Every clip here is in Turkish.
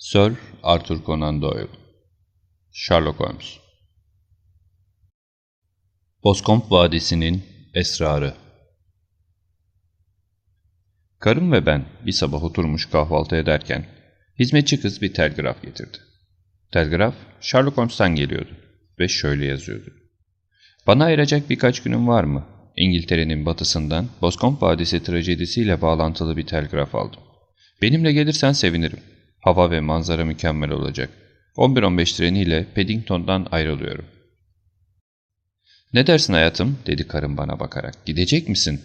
Sir Arthur Conan Doyle Sherlock Holmes Boscombe Vadisi'nin Esrarı Karım ve ben bir sabah oturmuş kahvaltı ederken hizmetçi kız bir telgraf getirdi. Telgraf Sherlock Holmes'tan geliyordu ve şöyle yazıyordu. Bana ayıracak birkaç günüm var mı? İngiltere'nin batısından Boscombe Vadisi trajedisiyle bağlantılı bir telgraf aldım. Benimle gelirsen sevinirim. Hava ve manzara mükemmel olacak. 11-15 treniyle Paddington'dan ayrılıyorum. Ne dersin hayatım? dedi karım bana bakarak. Gidecek misin?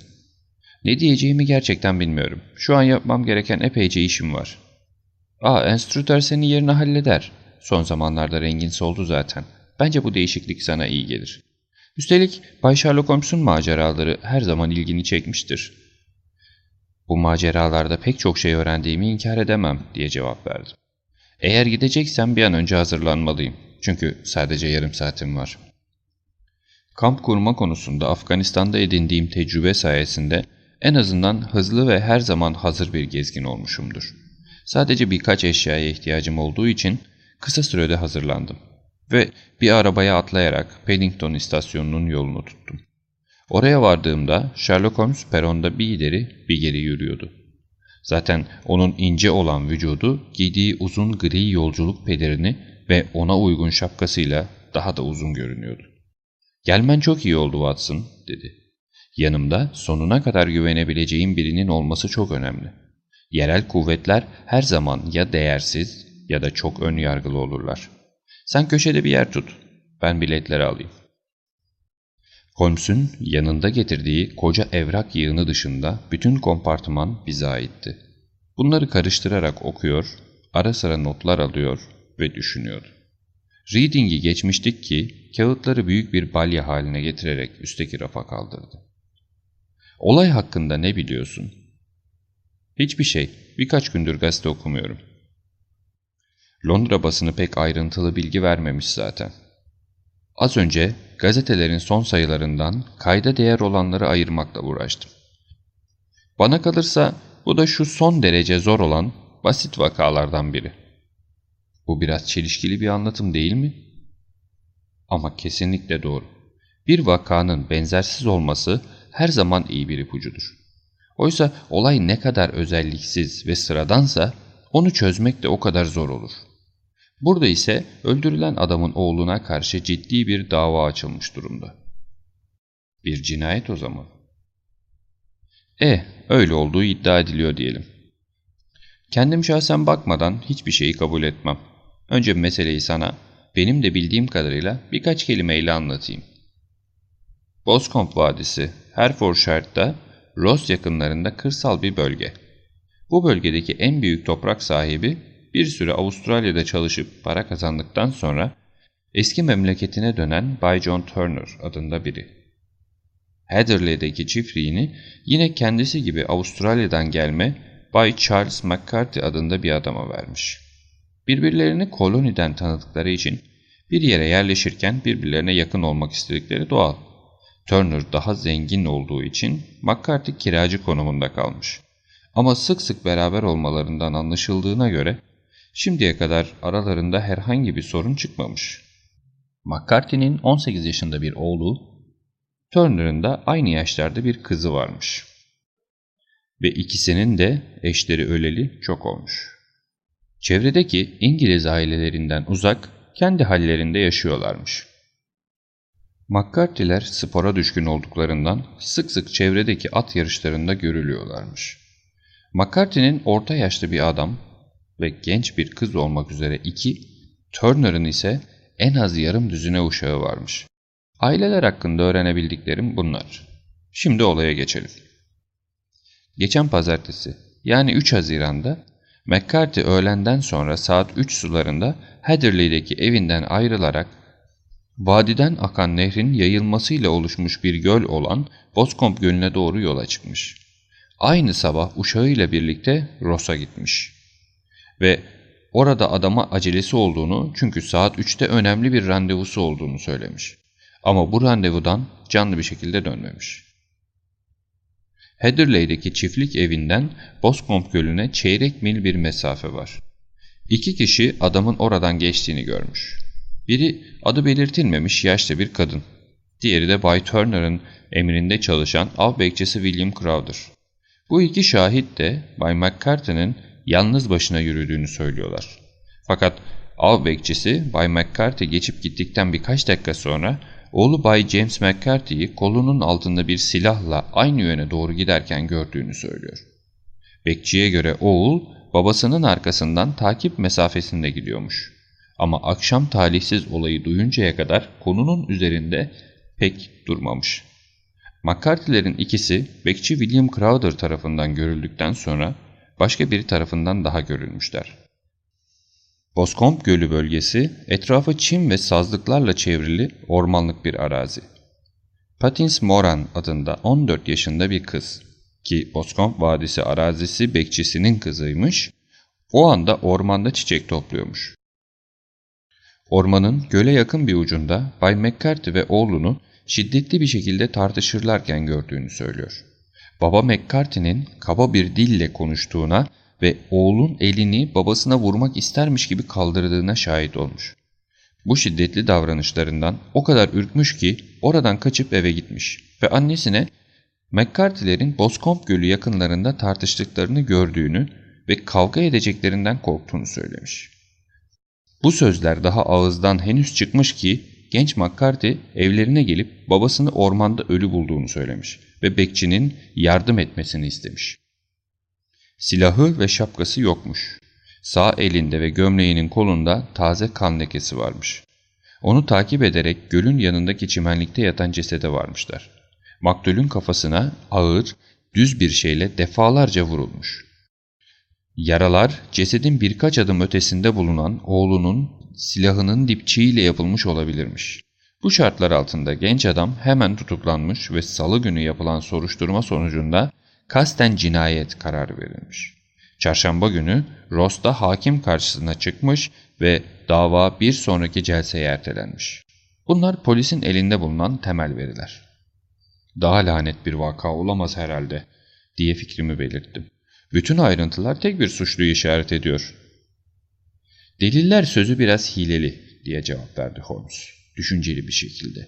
Ne diyeceğimi gerçekten bilmiyorum. Şu an yapmam gereken epeyce işim var. Aa, enstrütör senin yerini halleder. Son zamanlarda rengin soldu zaten. Bence bu değişiklik sana iyi gelir. Üstelik Bay Sherlock Holmes'un maceraları her zaman ilgini çekmiştir. Bu maceralarda pek çok şey öğrendiğimi inkar edemem diye cevap verdim. Eğer gideceksem bir an önce hazırlanmalıyım. Çünkü sadece yarım saatim var. Kamp kurma konusunda Afganistan'da edindiğim tecrübe sayesinde en azından hızlı ve her zaman hazır bir gezgin olmuşumdur. Sadece birkaç eşyaya ihtiyacım olduğu için kısa sürede hazırlandım ve bir arabaya atlayarak Paddington istasyonunun yolunu tuttum. Oraya vardığımda Sherlock Holmes peronda bir ileri bir geri yürüyordu. Zaten onun ince olan vücudu giydiği uzun gri yolculuk pelerini ve ona uygun şapkasıyla daha da uzun görünüyordu. ''Gelmen çok iyi oldu Watson.'' dedi. ''Yanımda sonuna kadar güvenebileceğim birinin olması çok önemli. Yerel kuvvetler her zaman ya değersiz ya da çok ön yargılı olurlar. Sen köşede bir yer tut. Ben biletleri alayım.'' Holmes'un yanında getirdiği koca evrak yığını dışında bütün kompartıman bize aitti. Bunları karıştırarak okuyor, ara sıra notlar alıyor ve düşünüyordu. Reading'i geçmiştik ki kağıtları büyük bir balya haline getirerek üstteki rafa kaldırdı. Olay hakkında ne biliyorsun? Hiçbir şey. Birkaç gündür gazete okumuyorum. Londra basını pek ayrıntılı bilgi vermemiş zaten. Az önce gazetelerin son sayılarından kayda değer olanları ayırmakla uğraştım. Bana kalırsa bu da şu son derece zor olan basit vakalardan biri. Bu biraz çelişkili bir anlatım değil mi? Ama kesinlikle doğru. Bir vakanın benzersiz olması her zaman iyi bir ipucudur. Oysa olay ne kadar özelliksiz ve sıradansa onu çözmek de o kadar zor olur. Burada ise öldürülen adamın oğluna karşı ciddi bir dava açılmış durumda. Bir cinayet o zaman. E, öyle olduğu iddia ediliyor diyelim. Kendim şahsen bakmadan hiçbir şeyi kabul etmem. Önce meseleyi sana, benim de bildiğim kadarıyla birkaç kelimeyle anlatayım. Boscombe Vadisi, Hertfordshire'da Ross yakınlarında kırsal bir bölge. Bu bölgedeki en büyük toprak sahibi bir süre Avustralya'da çalışıp para kazandıktan sonra eski memleketine dönen Bay John Turner adında biri. Heatherley'deki çiftliğini yine kendisi gibi Avustralya'dan gelme Bay Charles McCarthy adında bir adama vermiş. Birbirlerini koloniden tanıdıkları için bir yere yerleşirken birbirlerine yakın olmak istedikleri doğal. Turner daha zengin olduğu için McCarthy kiracı konumunda kalmış. Ama sık sık beraber olmalarından anlaşıldığına göre Şimdiye kadar aralarında herhangi bir sorun çıkmamış. McCarthy'nin 18 yaşında bir oğlu, Turner'ın da aynı yaşlarda bir kızı varmış. Ve ikisinin de eşleri öleli çok olmuş. Çevredeki İngiliz ailelerinden uzak, kendi hallerinde yaşıyorlarmış. McCarthy'ler spora düşkün olduklarından sık sık çevredeki at yarışlarında görülüyorlarmış. McCarthy'nin orta yaşlı bir adam ve genç bir kız olmak üzere iki, Turner'ın ise en az yarım düzine uşağı varmış. Aileler hakkında öğrenebildiklerim bunlar. Şimdi olaya geçelim. Geçen pazartesi yani 3 Haziran'da McCarthy öğlenden sonra saat 3 sularında Heatherley'deki evinden ayrılarak vadiden akan nehrin yayılmasıyla oluşmuş bir göl olan Boscombe Gölü'ne doğru yola çıkmış. Aynı sabah uşağıyla birlikte Ross'a gitmiş ve orada adama acelesi olduğunu çünkü saat 3'te önemli bir randevusu olduğunu söylemiş. Ama bu randevudan canlı bir şekilde dönmemiş. Heatherley'deki çiftlik evinden Boscombe Gölü'ne çeyrek mil bir mesafe var. İki kişi adamın oradan geçtiğini görmüş. Biri adı belirtilmemiş yaşlı bir kadın. Diğeri de Bay Turner'ın emrinde çalışan av bekçisi William Crowder. Bu iki şahit de Bay McCarthy'nin yalnız başına yürüdüğünü söylüyorlar. Fakat av bekçisi Bay McCarthy geçip gittikten birkaç dakika sonra oğlu Bay James McCarthy'yi kolunun altında bir silahla aynı yöne doğru giderken gördüğünü söylüyor. Bekçiye göre oğul babasının arkasından takip mesafesinde gidiyormuş. Ama akşam talihsiz olayı duyuncaya kadar konunun üzerinde pek durmamış. McCarthy'lerin ikisi bekçi William Crowder tarafından görüldükten sonra başka biri tarafından daha görülmüşler. Boscombe Gölü bölgesi etrafı çim ve sazlıklarla çevrili ormanlık bir arazi. Patins Moran adında 14 yaşında bir kız ki Boscombe Vadisi arazisi bekçisinin kızıymış, o anda ormanda çiçek topluyormuş. Ormanın göle yakın bir ucunda Bay McCarthy ve oğlunu şiddetli bir şekilde tartışırlarken gördüğünü söylüyor. Baba McCarthy'nin kaba bir dille konuştuğuna ve oğlun elini babasına vurmak istermiş gibi kaldırdığına şahit olmuş. Bu şiddetli davranışlarından o kadar ürkmüş ki oradan kaçıp eve gitmiş ve annesine McCarthy'lerin Boscombe Gölü yakınlarında tartıştıklarını gördüğünü ve kavga edeceklerinden korktuğunu söylemiş. Bu sözler daha ağızdan henüz çıkmış ki genç McCarthy evlerine gelip babasını ormanda ölü bulduğunu söylemiş ve bekçinin yardım etmesini istemiş. Silahı ve şapkası yokmuş. Sağ elinde ve gömleğinin kolunda taze kan lekesi varmış. Onu takip ederek gölün yanındaki çimenlikte yatan cesede varmışlar. Maktulün kafasına ağır, düz bir şeyle defalarca vurulmuş. Yaralar cesedin birkaç adım ötesinde bulunan oğlunun silahının dipçiğiyle yapılmış olabilirmiş. Bu şartlar altında genç adam hemen tutuklanmış ve salı günü yapılan soruşturma sonucunda kasten cinayet kararı verilmiş. Çarşamba günü Ross'ta hakim karşısına çıkmış ve dava bir sonraki celseye ertelenmiş. Bunlar polisin elinde bulunan temel veriler. Daha lanet bir vaka olamaz herhalde diye fikrimi belirttim. Bütün ayrıntılar tek bir suçluyu işaret ediyor. Deliller sözü biraz hileli diye cevap verdi Holmes düşünceli bir şekilde.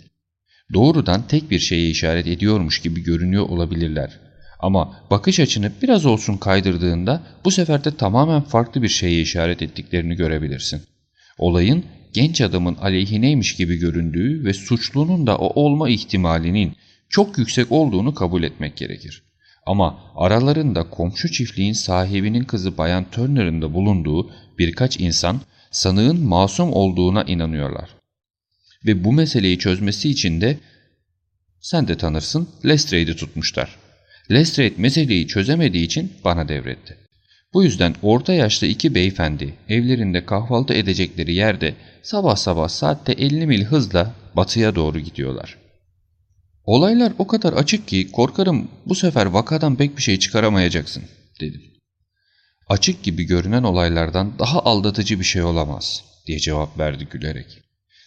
Doğrudan tek bir şeye işaret ediyormuş gibi görünüyor olabilirler. Ama bakış açını biraz olsun kaydırdığında bu sefer de tamamen farklı bir şeye işaret ettiklerini görebilirsin. Olayın genç adamın aleyhineymiş gibi göründüğü ve suçlunun da o olma ihtimalinin çok yüksek olduğunu kabul etmek gerekir. Ama aralarında komşu çiftliğin sahibinin kızı Bayan Turner'ın da bulunduğu birkaç insan sanığın masum olduğuna inanıyorlar. Ve bu meseleyi çözmesi için de sen de tanırsın Lestrade'i tutmuşlar. Lestrade meseleyi çözemediği için bana devretti. Bu yüzden orta yaşlı iki beyefendi evlerinde kahvaltı edecekleri yerde sabah sabah saatte 50 mil hızla batıya doğru gidiyorlar. Olaylar o kadar açık ki korkarım bu sefer vakadan pek bir şey çıkaramayacaksın dedim. Açık gibi görünen olaylardan daha aldatıcı bir şey olamaz diye cevap verdi gülerek.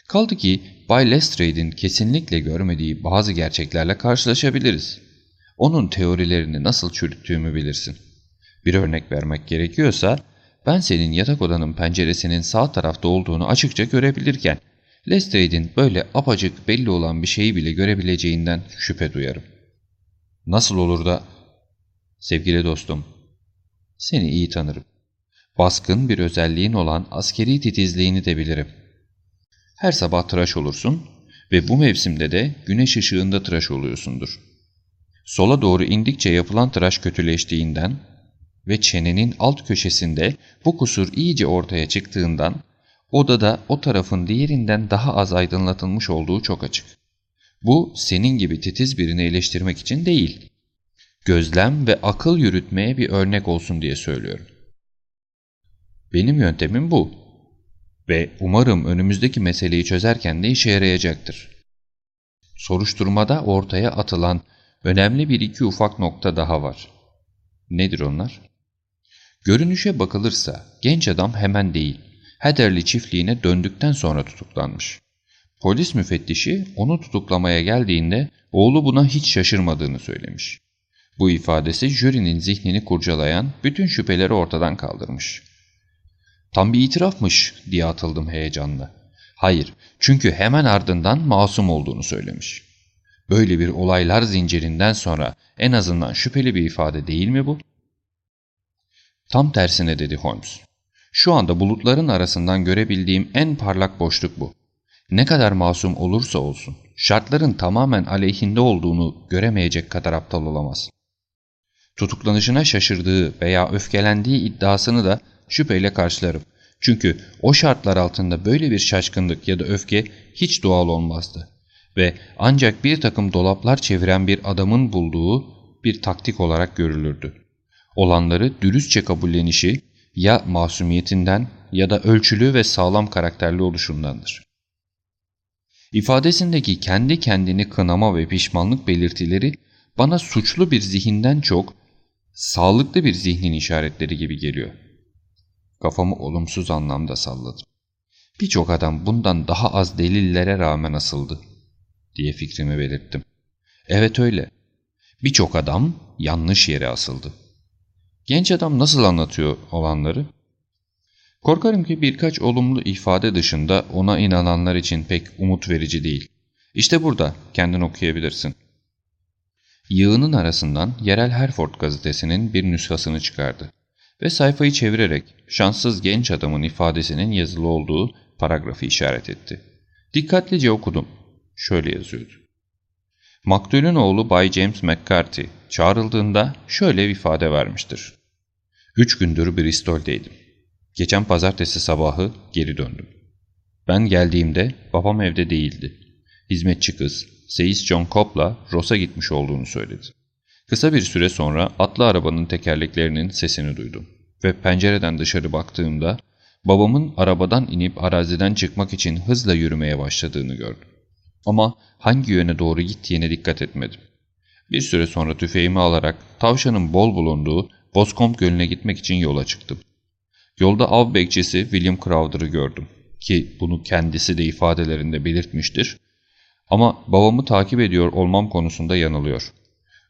Kaldı ki Bay Lestrade'in kesinlikle görmediği bazı gerçeklerle karşılaşabiliriz. Onun teorilerini nasıl çürüttüğümü bilirsin. Bir örnek vermek gerekiyorsa ben senin yatak odanın penceresinin sağ tarafta olduğunu açıkça görebilirken Lestrade'in böyle apacık belli olan bir şeyi bile görebileceğinden şüphe duyarım. Nasıl olur da... Sevgili dostum, seni iyi tanırım. Baskın bir özelliğin olan askeri titizliğini de bilirim. Her sabah tıraş olursun ve bu mevsimde de güneş ışığında tıraş oluyorsundur. Sola doğru indikçe yapılan tıraş kötüleştiğinden ve çenenin alt köşesinde bu kusur iyice ortaya çıktığından odada o tarafın diğerinden daha az aydınlatılmış olduğu çok açık. Bu senin gibi titiz birini eleştirmek için değil. Gözlem ve akıl yürütmeye bir örnek olsun diye söylüyorum. Benim yöntemim bu ve umarım önümüzdeki meseleyi çözerken de işe yarayacaktır. Soruşturmada ortaya atılan önemli bir iki ufak nokta daha var. Nedir onlar? Görünüşe bakılırsa genç adam hemen değil, Heatherley çiftliğine döndükten sonra tutuklanmış. Polis müfettişi onu tutuklamaya geldiğinde oğlu buna hiç şaşırmadığını söylemiş. Bu ifadesi jürinin zihnini kurcalayan bütün şüpheleri ortadan kaldırmış. Tam bir itirafmış diye atıldım heyecanla. Hayır, çünkü hemen ardından masum olduğunu söylemiş. Böyle bir olaylar zincirinden sonra en azından şüpheli bir ifade değil mi bu? Tam tersine dedi Holmes. Şu anda bulutların arasından görebildiğim en parlak boşluk bu. Ne kadar masum olursa olsun, şartların tamamen aleyhinde olduğunu göremeyecek kadar aptal olamaz. Tutuklanışına şaşırdığı veya öfkelendiği iddiasını da şüpheyle karşılarım. Çünkü o şartlar altında böyle bir şaşkınlık ya da öfke hiç doğal olmazdı. Ve ancak bir takım dolaplar çeviren bir adamın bulduğu bir taktik olarak görülürdü. Olanları dürüstçe kabullenişi ya masumiyetinden ya da ölçülü ve sağlam karakterli oluşundandır. İfadesindeki kendi kendini kınama ve pişmanlık belirtileri bana suçlu bir zihinden çok sağlıklı bir zihnin işaretleri gibi geliyor. Kafamı olumsuz anlamda salladım. Birçok adam bundan daha az delillere rağmen asıldı diye fikrimi belirttim. Evet öyle. Birçok adam yanlış yere asıldı. Genç adam nasıl anlatıyor olanları? Korkarım ki birkaç olumlu ifade dışında ona inananlar için pek umut verici değil. İşte burada kendin okuyabilirsin. Yığının arasından yerel Herford gazetesinin bir nüshasını çıkardı ve sayfayı çevirerek şanssız genç adamın ifadesinin yazılı olduğu paragrafı işaret etti. Dikkatlice okudum. Şöyle yazıyordu. Maktulün oğlu Bay James McCarthy çağrıldığında şöyle bir ifade vermiştir. Üç gündür Bristol'deydim. Geçen pazartesi sabahı geri döndüm. Ben geldiğimde babam evde değildi. Hizmetçi kız, Seyis John Cobb'la Ross'a gitmiş olduğunu söyledi. Kısa bir süre sonra atlı arabanın tekerleklerinin sesini duydum ve pencereden dışarı baktığımda babamın arabadan inip araziden çıkmak için hızla yürümeye başladığını gördüm. Ama hangi yöne doğru gittiğine dikkat etmedim. Bir süre sonra tüfeğimi alarak tavşanın bol bulunduğu Boscombe Gölü'ne gitmek için yola çıktım. Yolda av bekçisi William Crowder'ı gördüm ki bunu kendisi de ifadelerinde belirtmiştir. Ama babamı takip ediyor olmam konusunda yanılıyor.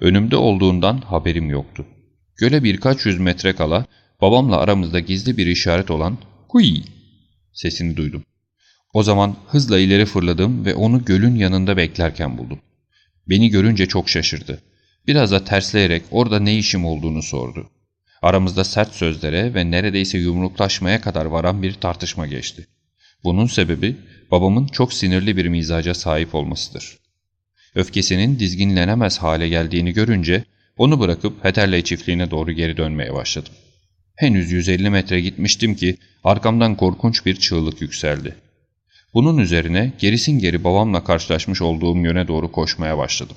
Önümde olduğundan haberim yoktu. Göle birkaç yüz metre kala babamla aramızda gizli bir işaret olan ''Kuy'' sesini duydum. O zaman hızla ileri fırladım ve onu gölün yanında beklerken buldum. Beni görünce çok şaşırdı. Biraz da tersleyerek orada ne işim olduğunu sordu. Aramızda sert sözlere ve neredeyse yumruklaşmaya kadar varan bir tartışma geçti. Bunun sebebi babamın çok sinirli bir mizaca sahip olmasıdır. Öfkesinin dizginlenemez hale geldiğini görünce onu bırakıp Heterley çiftliğine doğru geri dönmeye başladım. Henüz 150 metre gitmiştim ki arkamdan korkunç bir çığlık yükseldi. Bunun üzerine gerisin geri babamla karşılaşmış olduğum yöne doğru koşmaya başladım.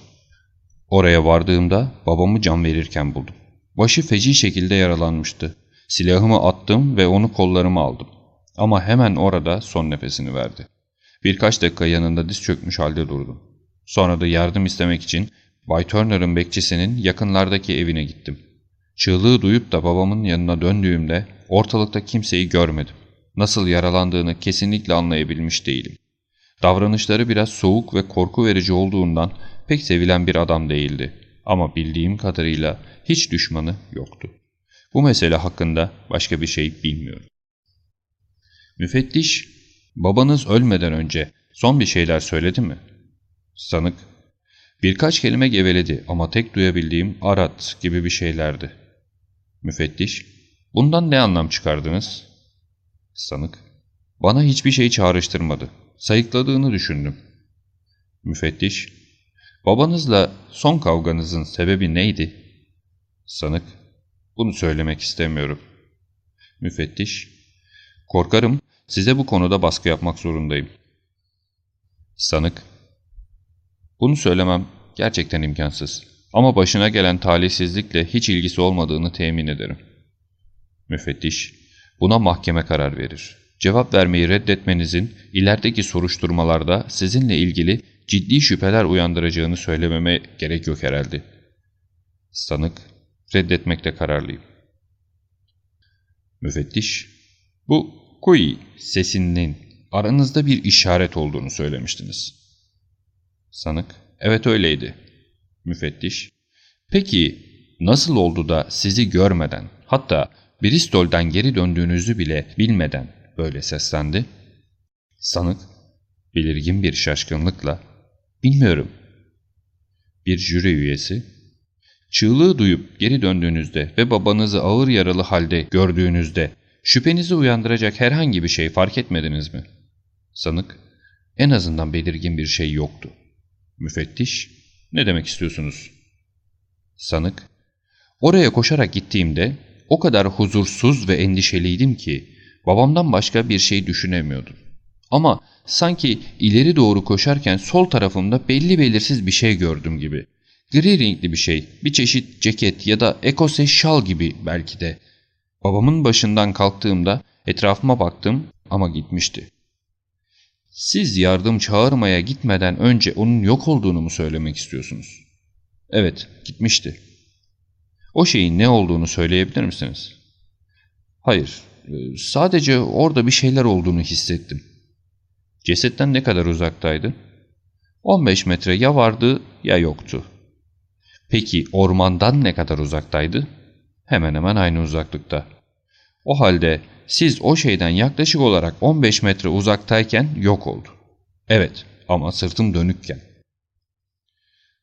Oraya vardığımda babamı can verirken buldum. Başı feci şekilde yaralanmıştı. Silahımı attım ve onu kollarıma aldım. Ama hemen orada son nefesini verdi. Birkaç dakika yanında diz çökmüş halde durdum. Sonra da yardım istemek için Bay Turner'ın bekçisinin yakınlardaki evine gittim. Çığlığı duyup da babamın yanına döndüğümde ortalıkta kimseyi görmedim. Nasıl yaralandığını kesinlikle anlayabilmiş değilim. Davranışları biraz soğuk ve korku verici olduğundan pek sevilen bir adam değildi. Ama bildiğim kadarıyla hiç düşmanı yoktu. Bu mesele hakkında başka bir şey bilmiyorum. Müfettiş, babanız ölmeden önce son bir şeyler söyledi mi? Sanık, birkaç kelime geveledi ama tek duyabildiğim arat gibi bir şeylerdi. Müfettiş, bundan ne anlam çıkardınız? Sanık, bana hiçbir şey çağrıştırmadı. Sayıkladığını düşündüm. Müfettiş, babanızla son kavganızın sebebi neydi? Sanık, bunu söylemek istemiyorum. Müfettiş, korkarım size bu konuda baskı yapmak zorundayım. Sanık, bunu söylemem gerçekten imkansız. Ama başına gelen talihsizlikle hiç ilgisi olmadığını temin ederim. Müfettiş, buna mahkeme karar verir. Cevap vermeyi reddetmenizin ilerideki soruşturmalarda sizinle ilgili ciddi şüpheler uyandıracağını söylememe gerek yok herhalde. Sanık, reddetmekte kararlıyım. Müfettiş, bu kuy sesinin aranızda bir işaret olduğunu söylemiştiniz. Sanık, evet öyleydi. Müfettiş, peki nasıl oldu da sizi görmeden hatta Bristol'dan geri döndüğünüzü bile bilmeden böyle seslendi. Sanık, belirgin bir şaşkınlıkla, bilmiyorum. Bir jüri üyesi, çığlığı duyup geri döndüğünüzde ve babanızı ağır yaralı halde gördüğünüzde şüphenizi uyandıracak herhangi bir şey fark etmediniz mi? Sanık, en azından belirgin bir şey yoktu. Müfettiş, ne demek istiyorsunuz? Sanık, oraya koşarak gittiğimde o kadar huzursuz ve endişeliydim ki babamdan başka bir şey düşünemiyordum. Ama sanki ileri doğru koşarken sol tarafımda belli belirsiz bir şey gördüm gibi. Gri renkli bir şey, bir çeşit ceket ya da ekose şal gibi belki de. Babamın başından kalktığımda etrafıma baktım ama gitmişti. Siz yardım çağırmaya gitmeden önce onun yok olduğunu mu söylemek istiyorsunuz? Evet, gitmişti. O şeyin ne olduğunu söyleyebilir misiniz? Hayır, e, sadece orada bir şeyler olduğunu hissettim. Cesetten ne kadar uzaktaydı? 15 metre ya vardı ya yoktu. Peki ormandan ne kadar uzaktaydı? Hemen hemen aynı uzaklıkta. O halde siz o şeyden yaklaşık olarak 15 metre uzaktayken yok oldu. Evet ama sırtım dönükken.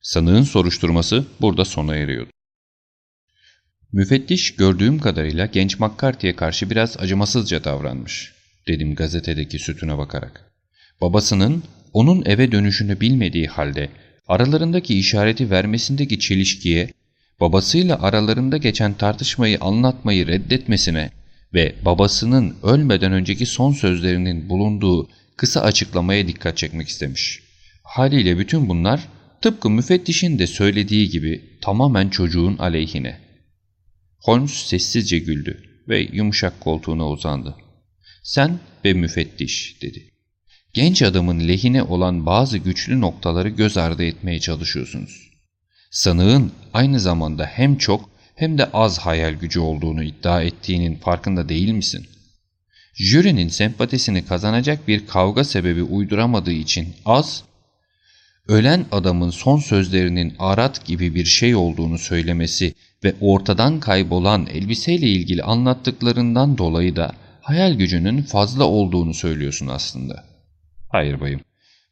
Sanığın soruşturması burada sona eriyordu. Müfettiş gördüğüm kadarıyla genç McCarthy'ye karşı biraz acımasızca davranmış, dedim gazetedeki sütüne bakarak. Babasının onun eve dönüşünü bilmediği halde aralarındaki işareti vermesindeki çelişkiye, babasıyla aralarında geçen tartışmayı anlatmayı reddetmesine ve babasının ölmeden önceki son sözlerinin bulunduğu kısa açıklamaya dikkat çekmek istemiş. Haliyle bütün bunlar tıpkı müfettişin de söylediği gibi tamamen çocuğun aleyhine. Holmes sessizce güldü ve yumuşak koltuğuna uzandı. Sen ve müfettiş dedi. Genç adamın lehine olan bazı güçlü noktaları göz ardı etmeye çalışıyorsunuz. Sanığın aynı zamanda hem çok hem de az hayal gücü olduğunu iddia ettiğinin farkında değil misin? Jürinin sempatisini kazanacak bir kavga sebebi uyduramadığı için az, ölen adamın son sözlerinin arat gibi bir şey olduğunu söylemesi ve ortadan kaybolan elbiseyle ilgili anlattıklarından dolayı da hayal gücünün fazla olduğunu söylüyorsun aslında. Hayır bayım.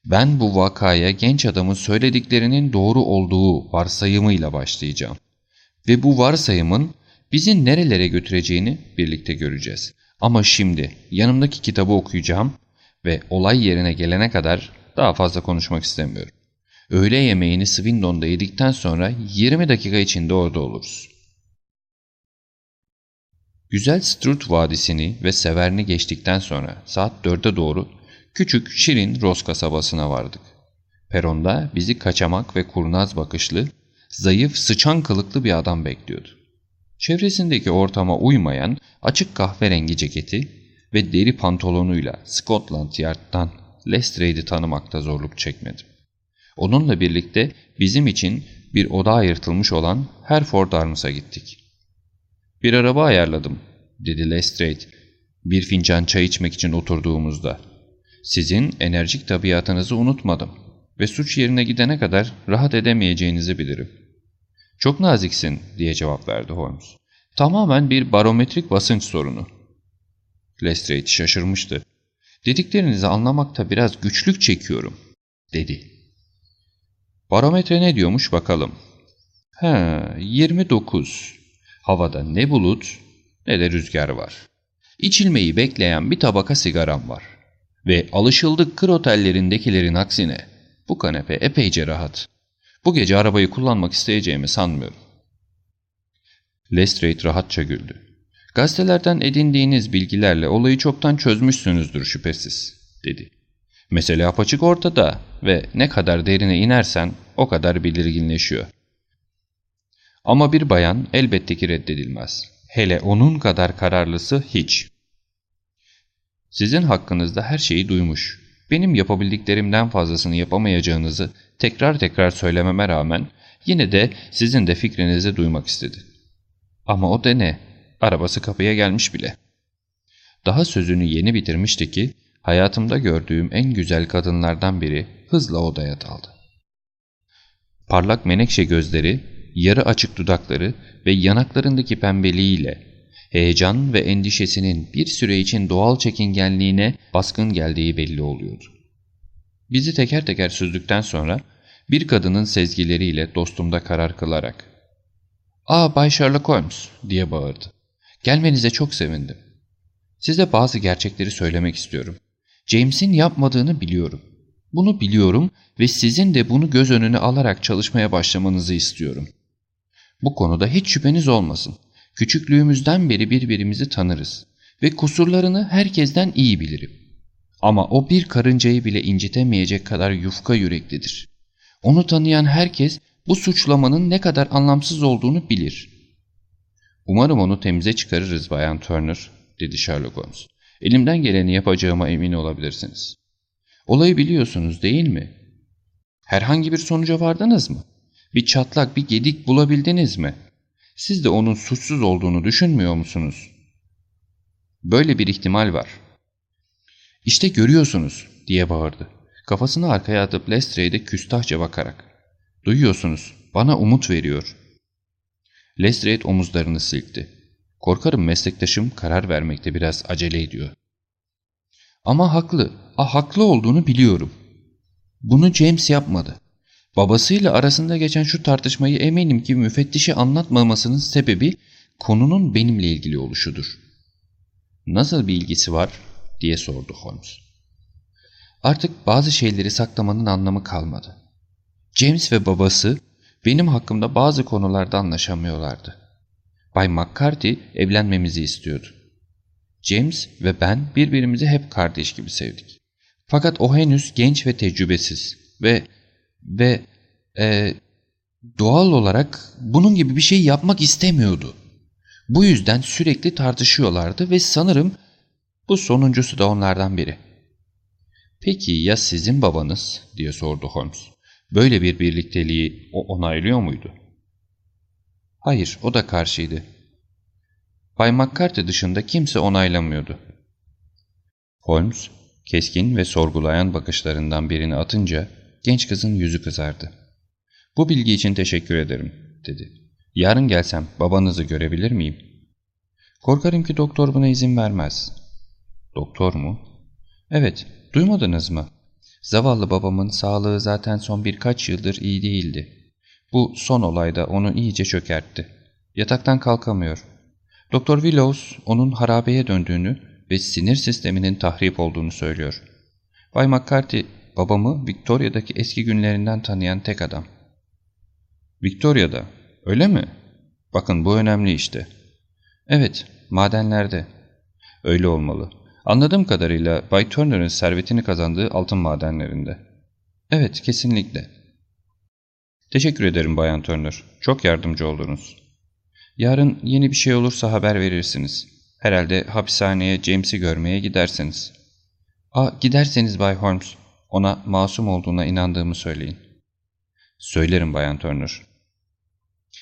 Ben bu vakaya genç adamın söylediklerinin doğru olduğu varsayımıyla başlayacağım. Ve bu varsayımın bizi nerelere götüreceğini birlikte göreceğiz. Ama şimdi yanımdaki kitabı okuyacağım ve olay yerine gelene kadar daha fazla konuşmak istemiyorum. Öğle yemeğini Swindon'da yedikten sonra 20 dakika içinde orada oluruz. Güzel Strut Vadisi'ni ve Severn'i geçtikten sonra saat 4'e doğru küçük şirin Ros kasabasına vardık. Peronda bizi kaçamak ve kurnaz bakışlı, zayıf sıçan kılıklı bir adam bekliyordu. Çevresindeki ortama uymayan açık kahverengi ceketi ve deri pantolonuyla Scotland Yard'dan Lestrade'i tanımakta zorluk çekmedim. Onunla birlikte bizim için bir oda ayırtılmış olan Hereford Arms'a gittik. ''Bir araba ayarladım.'' dedi Lestrade bir fincan çay içmek için oturduğumuzda. ''Sizin enerjik tabiatınızı unutmadım ve suç yerine gidene kadar rahat edemeyeceğinizi bilirim.'' ''Çok naziksin.'' diye cevap verdi Holmes. ''Tamamen bir barometrik basınç sorunu.'' Lestrade şaşırmıştı. ''Dediklerinizi anlamakta biraz güçlük çekiyorum.'' dedi. Barometre ne diyormuş bakalım. He, 29. Havada ne bulut ne de rüzgar var. İçilmeyi bekleyen bir tabaka sigaram var. Ve alışıldık kır otellerindekilerin aksine bu kanepe epeyce rahat. Bu gece arabayı kullanmak isteyeceğimi sanmıyorum. Lestrade rahatça güldü. Gazetelerden edindiğiniz bilgilerle olayı çoktan çözmüşsünüzdür şüphesiz, dedi. Mesele apaçık ortada ve ne kadar derine inersen o kadar belirginleşiyor. Ama bir bayan elbette ki reddedilmez. Hele onun kadar kararlısı hiç. Sizin hakkınızda her şeyi duymuş. Benim yapabildiklerimden fazlasını yapamayacağınızı tekrar tekrar söylememe rağmen yine de sizin de fikrinizi duymak istedi. Ama o da ne? Arabası kapıya gelmiş bile. Daha sözünü yeni bitirmişti ki hayatımda gördüğüm en güzel kadınlardan biri hızla odaya daldı. Parlak menekşe gözleri, yarı açık dudakları ve yanaklarındaki pembeliğiyle Heyecan ve endişesinin bir süre için doğal çekingenliğine baskın geldiği belli oluyordu. Bizi teker teker süzdükten sonra bir kadının sezgileriyle dostumda karar kılarak ''Aa Bay Sherlock Holmes'' diye bağırdı. ''Gelmenize çok sevindim. Size bazı gerçekleri söylemek istiyorum. James'in yapmadığını biliyorum. Bunu biliyorum ve sizin de bunu göz önüne alarak çalışmaya başlamanızı istiyorum. Bu konuda hiç şüpheniz olmasın. Küçüklüğümüzden beri birbirimizi tanırız ve kusurlarını herkesten iyi bilirim. Ama o bir karıncayı bile incitemeyecek kadar yufka yüreklidir. Onu tanıyan herkes bu suçlamanın ne kadar anlamsız olduğunu bilir. Umarım onu temize çıkarırız Bayan Turner, dedi Sherlock Holmes. Elimden geleni yapacağıma emin olabilirsiniz. Olayı biliyorsunuz değil mi? Herhangi bir sonuca vardınız mı? Bir çatlak, bir gedik bulabildiniz mi? Siz de onun suçsuz olduğunu düşünmüyor musunuz? Böyle bir ihtimal var. İşte görüyorsunuz diye bağırdı. Kafasını arkaya atıp Lestrade'e küstahça bakarak. Duyuyorsunuz, bana umut veriyor. Lestrade omuzlarını silkti. Korkarım meslektaşım karar vermekte biraz acele ediyor. Ama haklı, ah haklı olduğunu biliyorum. Bunu James yapmadı. Babasıyla arasında geçen şu tartışmayı eminim ki müfettişi anlatmamasının sebebi konunun benimle ilgili oluşudur. Nasıl bir ilgisi var diye sordu Holmes. Artık bazı şeyleri saklamanın anlamı kalmadı. James ve babası benim hakkımda bazı konularda anlaşamıyorlardı. Bay McCarthy evlenmemizi istiyordu. James ve ben birbirimizi hep kardeş gibi sevdik. Fakat o henüz genç ve tecrübesiz ve ve e, doğal olarak bunun gibi bir şey yapmak istemiyordu. Bu yüzden sürekli tartışıyorlardı ve sanırım bu sonuncusu da onlardan biri. Peki ya sizin babanız diye sordu Holmes. Böyle bir birlikteliği o onaylıyor muydu? Hayır, o da karşıydı. Bay McCarthy dışında kimse onaylamıyordu. Holmes, keskin ve sorgulayan bakışlarından birini atınca genç kızın yüzü kızardı. Bu bilgi için teşekkür ederim, dedi. Yarın gelsem babanızı görebilir miyim? Korkarım ki doktor buna izin vermez. Doktor mu? Evet, duymadınız mı? Zavallı babamın sağlığı zaten son birkaç yıldır iyi değildi. Bu son olayda onu iyice çökertti. Yataktan kalkamıyor. Doktor Willows onun harabeye döndüğünü ve sinir sisteminin tahrip olduğunu söylüyor. Bay McCarthy babamı Victoria'daki eski günlerinden tanıyan tek adam. Victoria'da, öyle mi? Bakın bu önemli işte. Evet, madenlerde. Öyle olmalı. Anladığım kadarıyla Bay Turner'ın servetini kazandığı altın madenlerinde. Evet, kesinlikle. Teşekkür ederim Bayan Turner. Çok yardımcı oldunuz. Yarın yeni bir şey olursa haber verirsiniz. Herhalde hapishaneye James'i görmeye gidersiniz. Aa, giderseniz Bay Holmes, ona masum olduğuna inandığımı söyleyin. Söylerim Bayan Turner.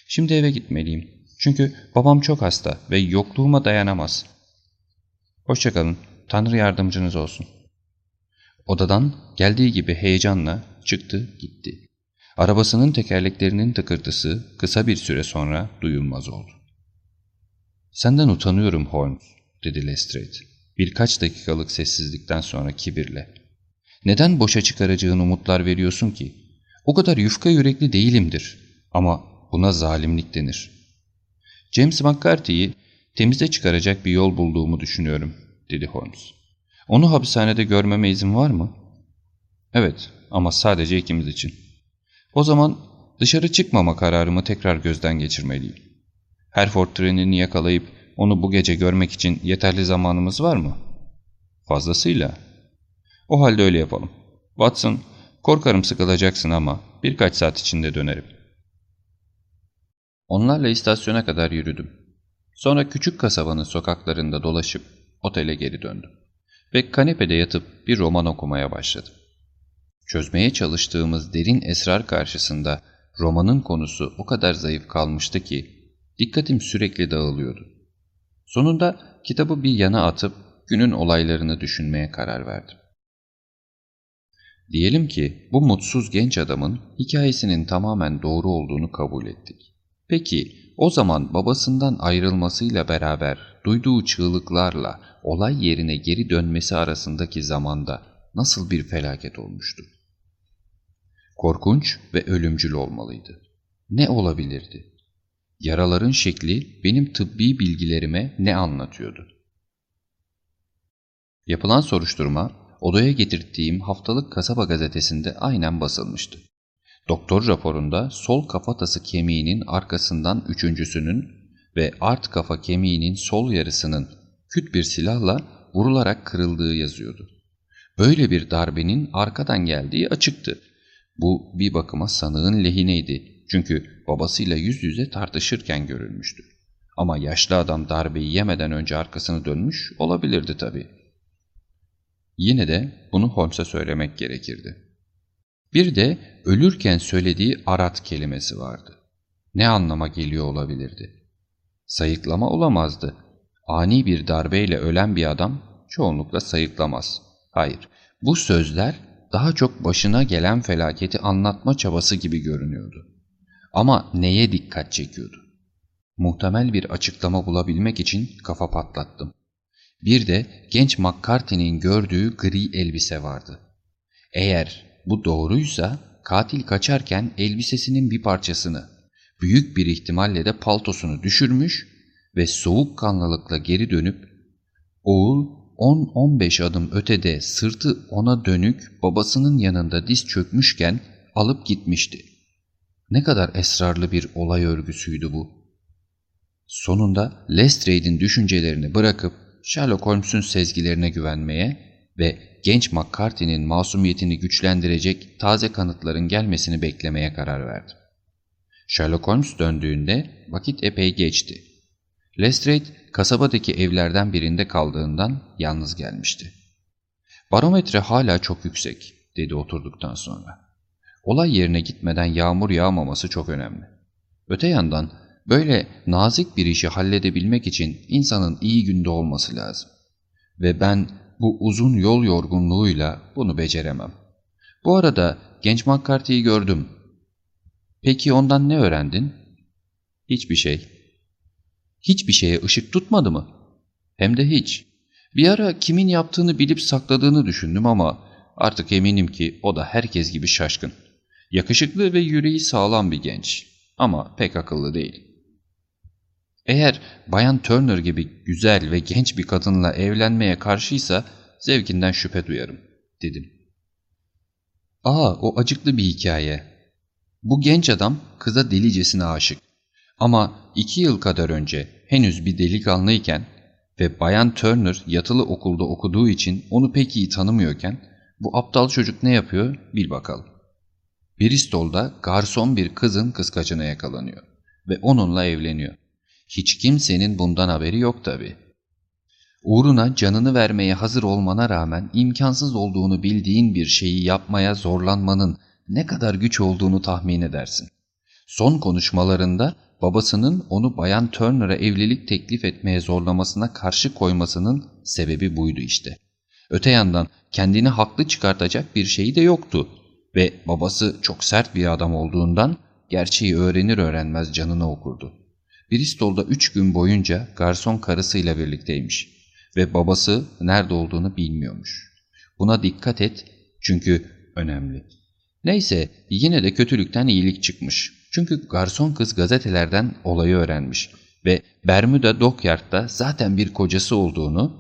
Şimdi eve gitmeliyim. Çünkü babam çok hasta ve yokluğuma dayanamaz. Hoşçakalın. Tanrı yardımcınız olsun. Odadan geldiği gibi heyecanla çıktı gitti. Arabasının tekerleklerinin tıkırtısı kısa bir süre sonra duyulmaz oldu. ''Senden utanıyorum Holmes'' dedi Lestrade. Birkaç dakikalık sessizlikten sonra kibirle. ''Neden boşa çıkaracağın umutlar veriyorsun ki? O kadar yufka yürekli değilimdir. Ama buna zalimlik denir. James McCarthy'yi temize çıkaracak bir yol bulduğumu düşünüyorum.'' dedi Holmes. ''Onu hapishanede görmeme izin var mı?'' ''Evet ama sadece ikimiz için.'' O zaman dışarı çıkmama kararımı tekrar gözden geçirmeliyim. Herford trenini yakalayıp onu bu gece görmek için yeterli zamanımız var mı? Fazlasıyla. O halde öyle yapalım. Watson, korkarım sıkılacaksın ama birkaç saat içinde dönerim. Onlarla istasyona kadar yürüdüm. Sonra küçük kasabanın sokaklarında dolaşıp otele geri döndüm. Ve kanepede yatıp bir roman okumaya başladım. Çözmeye çalıştığımız derin esrar karşısında romanın konusu o kadar zayıf kalmıştı ki dikkatim sürekli dağılıyordu. Sonunda kitabı bir yana atıp günün olaylarını düşünmeye karar verdim. Diyelim ki bu mutsuz genç adamın hikayesinin tamamen doğru olduğunu kabul ettik. Peki o zaman babasından ayrılmasıyla beraber duyduğu çığlıklarla olay yerine geri dönmesi arasındaki zamanda nasıl bir felaket olmuştu? Korkunç ve ölümcül olmalıydı. Ne olabilirdi? Yaraların şekli benim tıbbi bilgilerime ne anlatıyordu? Yapılan soruşturma odaya getirdiğim haftalık kasaba gazetesinde aynen basılmıştı. Doktor raporunda sol kafatası kemiğinin arkasından üçüncüsünün ve art kafa kemiğinin sol yarısının küt bir silahla vurularak kırıldığı yazıyordu. Böyle bir darbenin arkadan geldiği açıktı. Bu bir bakıma sanığın lehineydi çünkü babasıyla yüz yüze tartışırken görülmüştü. Ama yaşlı adam darbeyi yemeden önce arkasını dönmüş olabilirdi tabii. Yine de bunu Holmes'a söylemek gerekirdi. Bir de ölürken söylediği arat kelimesi vardı. Ne anlama geliyor olabilirdi? Sayıklama olamazdı. Ani bir darbeyle ölen bir adam çoğunlukla sayıklamaz. Hayır, bu sözler daha çok başına gelen felaketi anlatma çabası gibi görünüyordu. Ama neye dikkat çekiyordu? Muhtemel bir açıklama bulabilmek için kafa patlattım. Bir de genç McCarthy'nin gördüğü gri elbise vardı. Eğer bu doğruysa katil kaçarken elbisesinin bir parçasını, büyük bir ihtimalle de paltosunu düşürmüş ve soğukkanlılıkla geri dönüp oğul 10-15 adım ötede sırtı ona dönük babasının yanında diz çökmüşken alıp gitmişti. Ne kadar esrarlı bir olay örgüsüydü bu. Sonunda Lestrade'in düşüncelerini bırakıp Sherlock Holmes'un sezgilerine güvenmeye ve genç McCarthy'nin masumiyetini güçlendirecek taze kanıtların gelmesini beklemeye karar verdi. Sherlock Holmes döndüğünde vakit epey geçti. Lestrade kasabadaki evlerden birinde kaldığından yalnız gelmişti. Barometre hala çok yüksek dedi oturduktan sonra. Olay yerine gitmeden yağmur yağmaması çok önemli. Öte yandan böyle nazik bir işi halledebilmek için insanın iyi günde olması lazım. Ve ben bu uzun yol yorgunluğuyla bunu beceremem. Bu arada genç McCarthy'yi gördüm. Peki ondan ne öğrendin? Hiçbir şey. Hiçbir şeye ışık tutmadı mı? Hem de hiç. Bir ara kimin yaptığını bilip sakladığını düşündüm ama artık eminim ki o da herkes gibi şaşkın. Yakışıklı ve yüreği sağlam bir genç ama pek akıllı değil. Eğer Bayan Turner gibi güzel ve genç bir kadınla evlenmeye karşıysa zevkinden şüphe duyarım, dedim. Aa, o acıklı bir hikaye. Bu genç adam kıza delicesine aşık. Ama iki yıl kadar önce henüz bir delikanlıyken ve Bayan Turner yatılı okulda okuduğu için onu pek iyi tanımıyorken bu aptal çocuk ne yapıyor bil bakalım. Bristol'da garson bir kızın kıskacına yakalanıyor ve onunla evleniyor. Hiç kimsenin bundan haberi yok tabi. Uğruna canını vermeye hazır olmana rağmen imkansız olduğunu bildiğin bir şeyi yapmaya zorlanmanın ne kadar güç olduğunu tahmin edersin. Son konuşmalarında babasının onu Bayan Turner'a evlilik teklif etmeye zorlamasına karşı koymasının sebebi buydu işte. Öte yandan kendini haklı çıkartacak bir şeyi de yoktu ve babası çok sert bir adam olduğundan gerçeği öğrenir öğrenmez canını okurdu. Bristol'da üç gün boyunca garson karısıyla birlikteymiş ve babası nerede olduğunu bilmiyormuş. Buna dikkat et çünkü önemli. Neyse yine de kötülükten iyilik çıkmış. Çünkü garson kız gazetelerden olayı öğrenmiş ve Bermuda Dockyard'da zaten bir kocası olduğunu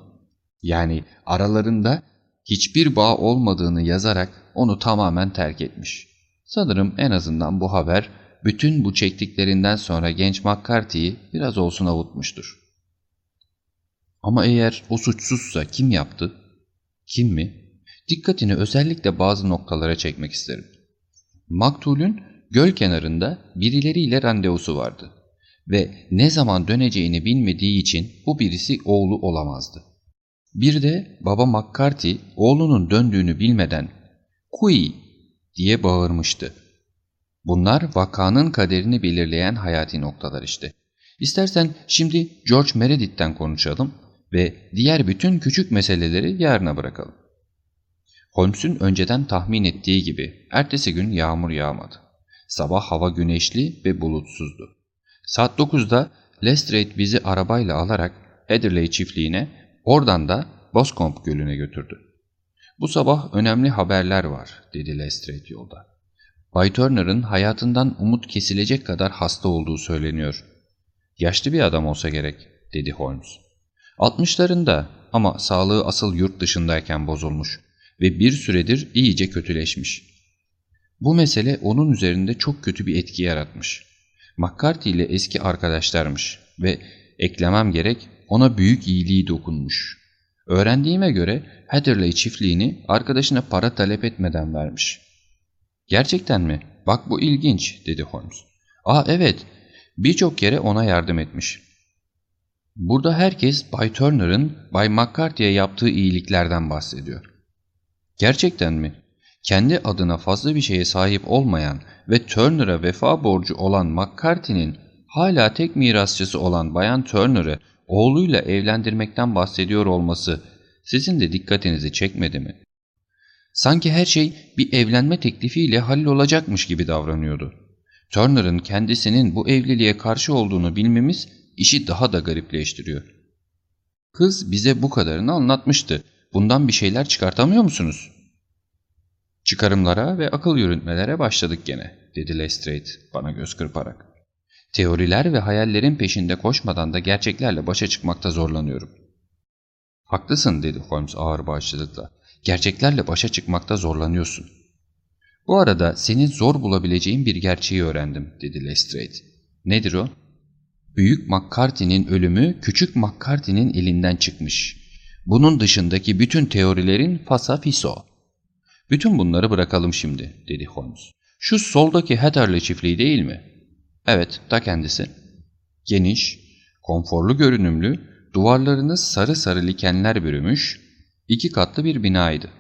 yani aralarında hiçbir bağ olmadığını yazarak onu tamamen terk etmiş. Sanırım en azından bu haber bütün bu çektiklerinden sonra genç McCarthy'yi biraz olsun avutmuştur. Ama eğer o suçsuzsa kim yaptı? Kim mi? Dikkatini özellikle bazı noktalara çekmek isterim. Maktul'ün göl kenarında birileriyle randevusu vardı ve ne zaman döneceğini bilmediği için bu birisi oğlu olamazdı. Bir de baba McCarthy oğlunun döndüğünü bilmeden "Kui!" diye bağırmıştı. Bunlar vakanın kaderini belirleyen hayati noktalar işte. İstersen şimdi George Meredith'ten konuşalım ve diğer bütün küçük meseleleri yarına bırakalım. Holmes'un önceden tahmin ettiği gibi ertesi gün yağmur yağmadı. Sabah hava güneşli ve bulutsuzdu. Saat 9'da Lestrade bizi arabayla alarak Heatherley çiftliğine, oradan da Boscombe Gölü'ne götürdü. Bu sabah önemli haberler var, dedi Lestrade yolda. Bay Turner'ın hayatından umut kesilecek kadar hasta olduğu söyleniyor. Yaşlı bir adam olsa gerek, dedi Holmes. Altmışlarında ama sağlığı asıl yurt dışındayken bozulmuş ve bir süredir iyice kötüleşmiş. Bu mesele onun üzerinde çok kötü bir etki yaratmış. McCarthy ile eski arkadaşlarmış ve eklemem gerek ona büyük iyiliği dokunmuş. Öğrendiğime göre Hatherley çiftliğini arkadaşına para talep etmeden vermiş. Gerçekten mi? Bak bu ilginç dedi Holmes. Aa evet birçok kere ona yardım etmiş. Burada herkes Bay Turner'ın Bay McCarthy'ye yaptığı iyiliklerden bahsediyor. Gerçekten mi? Kendi adına fazla bir şeye sahip olmayan ve Turner'a vefa borcu olan McCarthy'nin hala tek mirasçısı olan Bayan Turner'ı oğluyla evlendirmekten bahsediyor olması sizin de dikkatinizi çekmedi mi? Sanki her şey bir evlenme teklifiyle hallolacakmış gibi davranıyordu. Turner'ın kendisinin bu evliliğe karşı olduğunu bilmemiz işi daha da garipleştiriyor. Kız bize bu kadarını anlatmıştı. Bundan bir şeyler çıkartamıyor musunuz? Çıkarımlara ve akıl yürütmelere başladık gene, dedi Lestrade bana göz kırparak. Teoriler ve hayallerin peşinde koşmadan da gerçeklerle başa çıkmakta zorlanıyorum. Haklısın, dedi Holmes ağır bağışçılıkla. Gerçeklerle başa çıkmakta zorlanıyorsun. Bu arada senin zor bulabileceğin bir gerçeği öğrendim, dedi Lestrade. Nedir o? Büyük McCarthy'nin ölümü küçük McCarthy'nin elinden çıkmış. Bunun dışındaki bütün teorilerin fasafiso. Bütün bunları bırakalım şimdi, dedi Holmes. Şu soldaki Hatterley çiftliği değil mi? Evet, ta kendisi. Geniş, konforlu görünümlü, duvarlarını sarı sarı likenler bürümüş, iki katlı bir binaydı.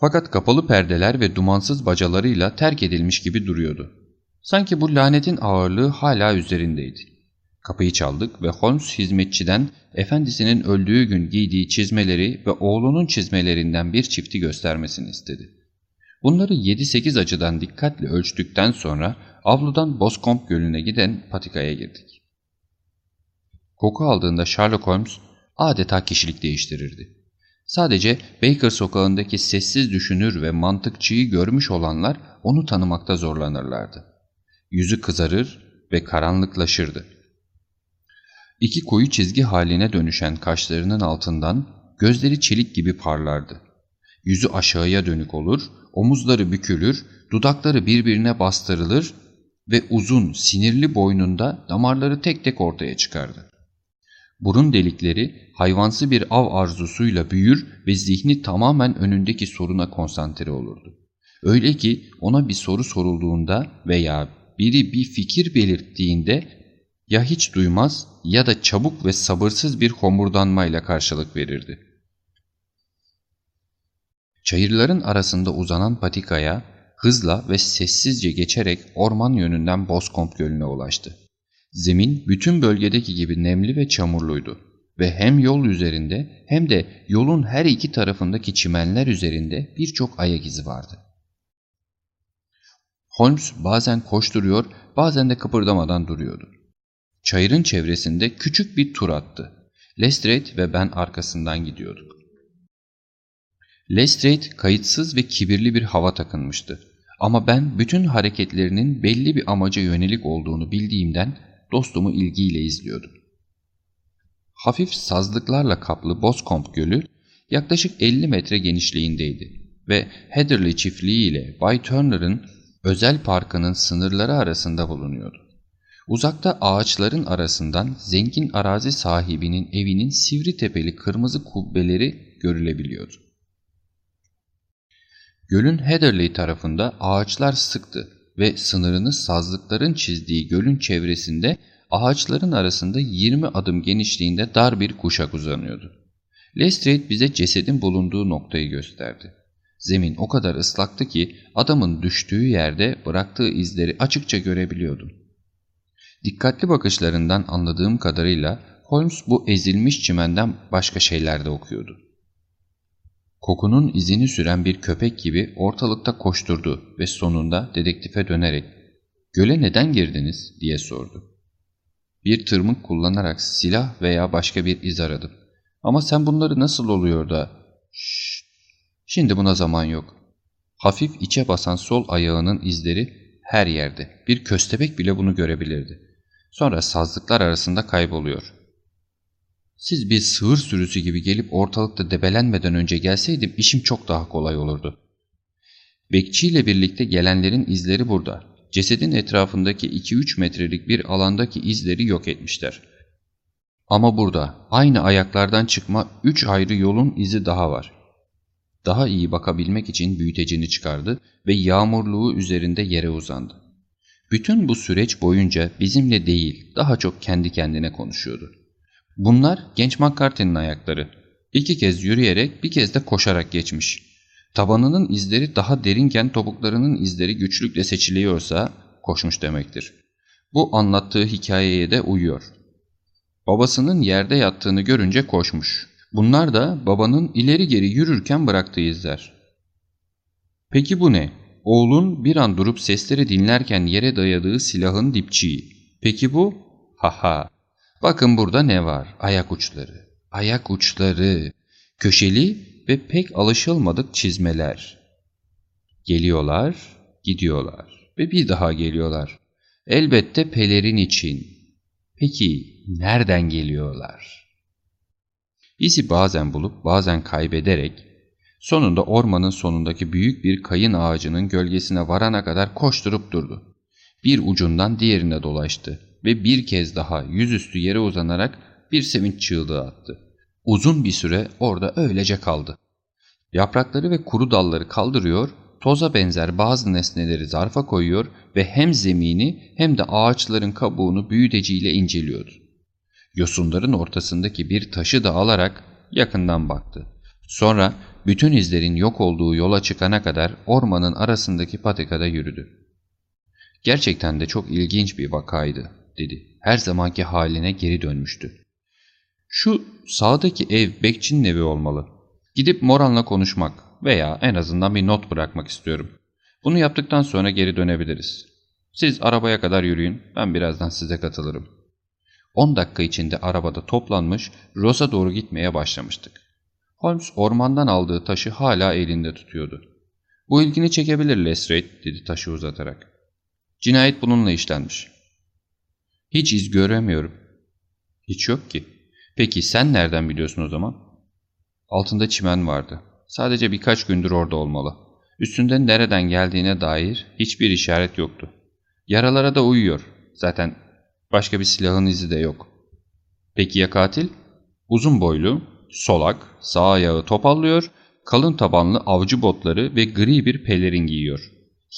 Fakat kapalı perdeler ve dumansız bacalarıyla terk edilmiş gibi duruyordu. Sanki bu lanetin ağırlığı hala üzerindeydi. Kapıyı çaldık ve Holmes hizmetçiden efendisinin öldüğü gün giydiği çizmeleri ve oğlunun çizmelerinden bir çifti göstermesini istedi. Bunları 7-8 açıdan dikkatle ölçtükten sonra avludan Boscombe Gölü'ne giden patikaya girdik. Koku aldığında Sherlock Holmes adeta kişilik değiştirirdi. Sadece Baker sokağındaki sessiz düşünür ve mantıkçıyı görmüş olanlar onu tanımakta zorlanırlardı. Yüzü kızarır ve karanlıklaşırdı. İki koyu çizgi haline dönüşen kaşlarının altından gözleri çelik gibi parlardı. Yüzü aşağıya dönük olur, omuzları bükülür, dudakları birbirine bastırılır ve uzun, sinirli boynunda damarları tek tek ortaya çıkardı. Burun delikleri hayvansı bir av arzusuyla büyür ve zihni tamamen önündeki soruna konsantre olurdu. Öyle ki ona bir soru sorulduğunda veya biri bir fikir belirttiğinde ya hiç duymaz ya da çabuk ve sabırsız bir homurdanmayla karşılık verirdi. Çayırların arasında uzanan patikaya hızla ve sessizce geçerek orman yönünden Boskomp Gölü'ne ulaştı. Zemin bütün bölgedeki gibi nemli ve çamurluydu ve hem yol üzerinde hem de yolun her iki tarafındaki çimenler üzerinde birçok ayak izi vardı. Holmes bazen koşturuyor, bazen de kıpırdamadan duruyordu. Çayırın çevresinde küçük bir tur attı. Lestrade ve ben arkasından gidiyorduk. Lestrade kayıtsız ve kibirli bir hava takınmıştı. Ama ben bütün hareketlerinin belli bir amaca yönelik olduğunu bildiğimden dostumu ilgiyle izliyordum. Hafif sazlıklarla kaplı Boscombe Gölü yaklaşık 50 metre genişliğindeydi ve Heatherley çiftliği ile Bay Turner'ın özel parkının sınırları arasında bulunuyordu. Uzakta ağaçların arasından zengin arazi sahibinin evinin sivri tepeli kırmızı kubbeleri görülebiliyordu. Gölün Heatherley tarafında ağaçlar sıktı ve sınırını sazlıkların çizdiği gölün çevresinde ağaçların arasında 20 adım genişliğinde dar bir kuşak uzanıyordu. Lestrade bize cesedin bulunduğu noktayı gösterdi. Zemin o kadar ıslaktı ki adamın düştüğü yerde bıraktığı izleri açıkça görebiliyordum. Dikkatli bakışlarından anladığım kadarıyla Holmes bu ezilmiş çimenden başka şeyler de okuyordu. Kokunun izini süren bir köpek gibi ortalıkta koşturdu ve sonunda dedektife dönerek ''Göle neden girdiniz?'' diye sordu. Bir tırmık kullanarak silah veya başka bir iz aradım. Ama sen bunları nasıl oluyor da... Şşş. Şimdi buna zaman yok. Hafif içe basan sol ayağının izleri her yerde. Bir köstebek bile bunu görebilirdi. Sonra sazlıklar arasında kayboluyor. Siz bir sığır sürüsü gibi gelip ortalıkta debelenmeden önce gelseydim işim çok daha kolay olurdu. Bekçi ile birlikte gelenlerin izleri burada. Cesedin etrafındaki 2-3 metrelik bir alandaki izleri yok etmişler. Ama burada aynı ayaklardan çıkma 3 ayrı yolun izi daha var. Daha iyi bakabilmek için büyütecini çıkardı ve yağmurluğu üzerinde yere uzandı. Bütün bu süreç boyunca bizimle değil, daha çok kendi kendine konuşuyordu. Bunlar genç McCarthy'nin ayakları. İki kez yürüyerek bir kez de koşarak geçmiş. Tabanının izleri daha derinken topuklarının izleri güçlükle seçiliyorsa koşmuş demektir. Bu anlattığı hikayeye de uyuyor. Babasının yerde yattığını görünce koşmuş. Bunlar da babanın ileri geri yürürken bıraktığı izler. Peki bu ne? Oğlun bir an durup sesleri dinlerken yere dayadığı silahın dipçiği. Peki bu? Haha. Bakın burada ne var? Ayak uçları. Ayak uçları. Köşeli ve pek alışılmadık çizmeler. Geliyorlar, gidiyorlar ve bir daha geliyorlar. Elbette pelerin için. Peki nereden geliyorlar? İzi bazen bulup bazen kaybederek sonunda ormanın sonundaki büyük bir kayın ağacının gölgesine varana kadar koşturup durdu. Bir ucundan diğerine dolaştı ve bir kez daha yüzüstü yere uzanarak bir sevinç çığlığı attı. Uzun bir süre orada öylece kaldı. Yaprakları ve kuru dalları kaldırıyor, toza benzer bazı nesneleri zarfa koyuyor ve hem zemini hem de ağaçların kabuğunu büyüteciyle inceliyordu. Yosunların ortasındaki bir taşı da alarak yakından baktı. Sonra bütün izlerin yok olduğu yola çıkana kadar ormanın arasındaki patikada yürüdü. Gerçekten de çok ilginç bir vakaydı dedi. Her zamanki haline geri dönmüştü. Şu sağdaki ev bekçinin evi olmalı. Gidip Moran'la konuşmak veya en azından bir not bırakmak istiyorum. Bunu yaptıktan sonra geri dönebiliriz. Siz arabaya kadar yürüyün, ben birazdan size katılırım. 10 dakika içinde arabada toplanmış, Ross'a doğru gitmeye başlamıştık. Holmes ormandan aldığı taşı hala elinde tutuyordu. Bu ilgini çekebilir Lestrade, dedi taşı uzatarak. Cinayet bununla işlenmiş. Hiç iz göremiyorum. Hiç yok ki. Peki sen nereden biliyorsun o zaman? Altında çimen vardı. Sadece birkaç gündür orada olmalı. Üstünde nereden geldiğine dair hiçbir işaret yoktu. Yaralara da uyuyor. Zaten başka bir silahın izi de yok. Peki ya katil? Uzun boylu, solak, sağ ayağı topallıyor, kalın tabanlı avcı botları ve gri bir pelerin giyiyor.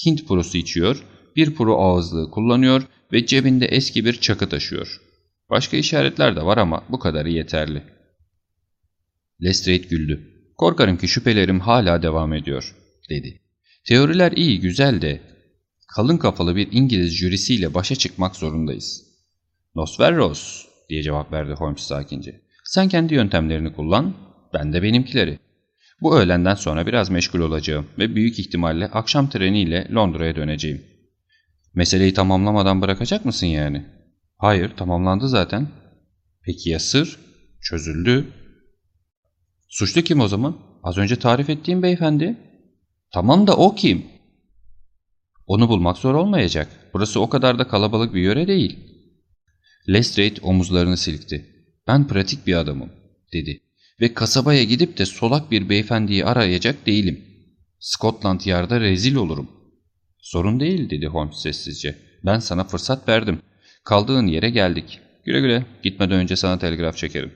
Hint purusu içiyor, bir puru ağızlığı kullanıyor ve cebinde eski bir çakı taşıyor. Başka işaretler de var ama bu kadarı yeterli. Lestrade güldü. Korkarım ki şüphelerim hala devam ediyor, dedi. Teoriler iyi, güzel de kalın kafalı bir İngiliz jürisiyle başa çıkmak zorundayız. Nosferros, diye cevap verdi Holmes sakince. Sen kendi yöntemlerini kullan, ben de benimkileri. Bu öğlenden sonra biraz meşgul olacağım ve büyük ihtimalle akşam treniyle Londra'ya döneceğim. Meseleyi tamamlamadan bırakacak mısın yani? Hayır, tamamlandı zaten. Peki ya sır? Çözüldü. Suçlu kim o zaman? Az önce tarif ettiğim beyefendi. Tamam da o kim? Onu bulmak zor olmayacak. Burası o kadar da kalabalık bir yöre değil. Lestrade omuzlarını silkti. Ben pratik bir adamım, dedi. Ve kasabaya gidip de solak bir beyefendiyi arayacak değilim. Scotland Yard'a rezil olurum. Sorun değil, dedi Holmes sessizce. Ben sana fırsat verdim. Kaldığın yere geldik. Güle güle, gitmeden önce sana telgraf çekerim.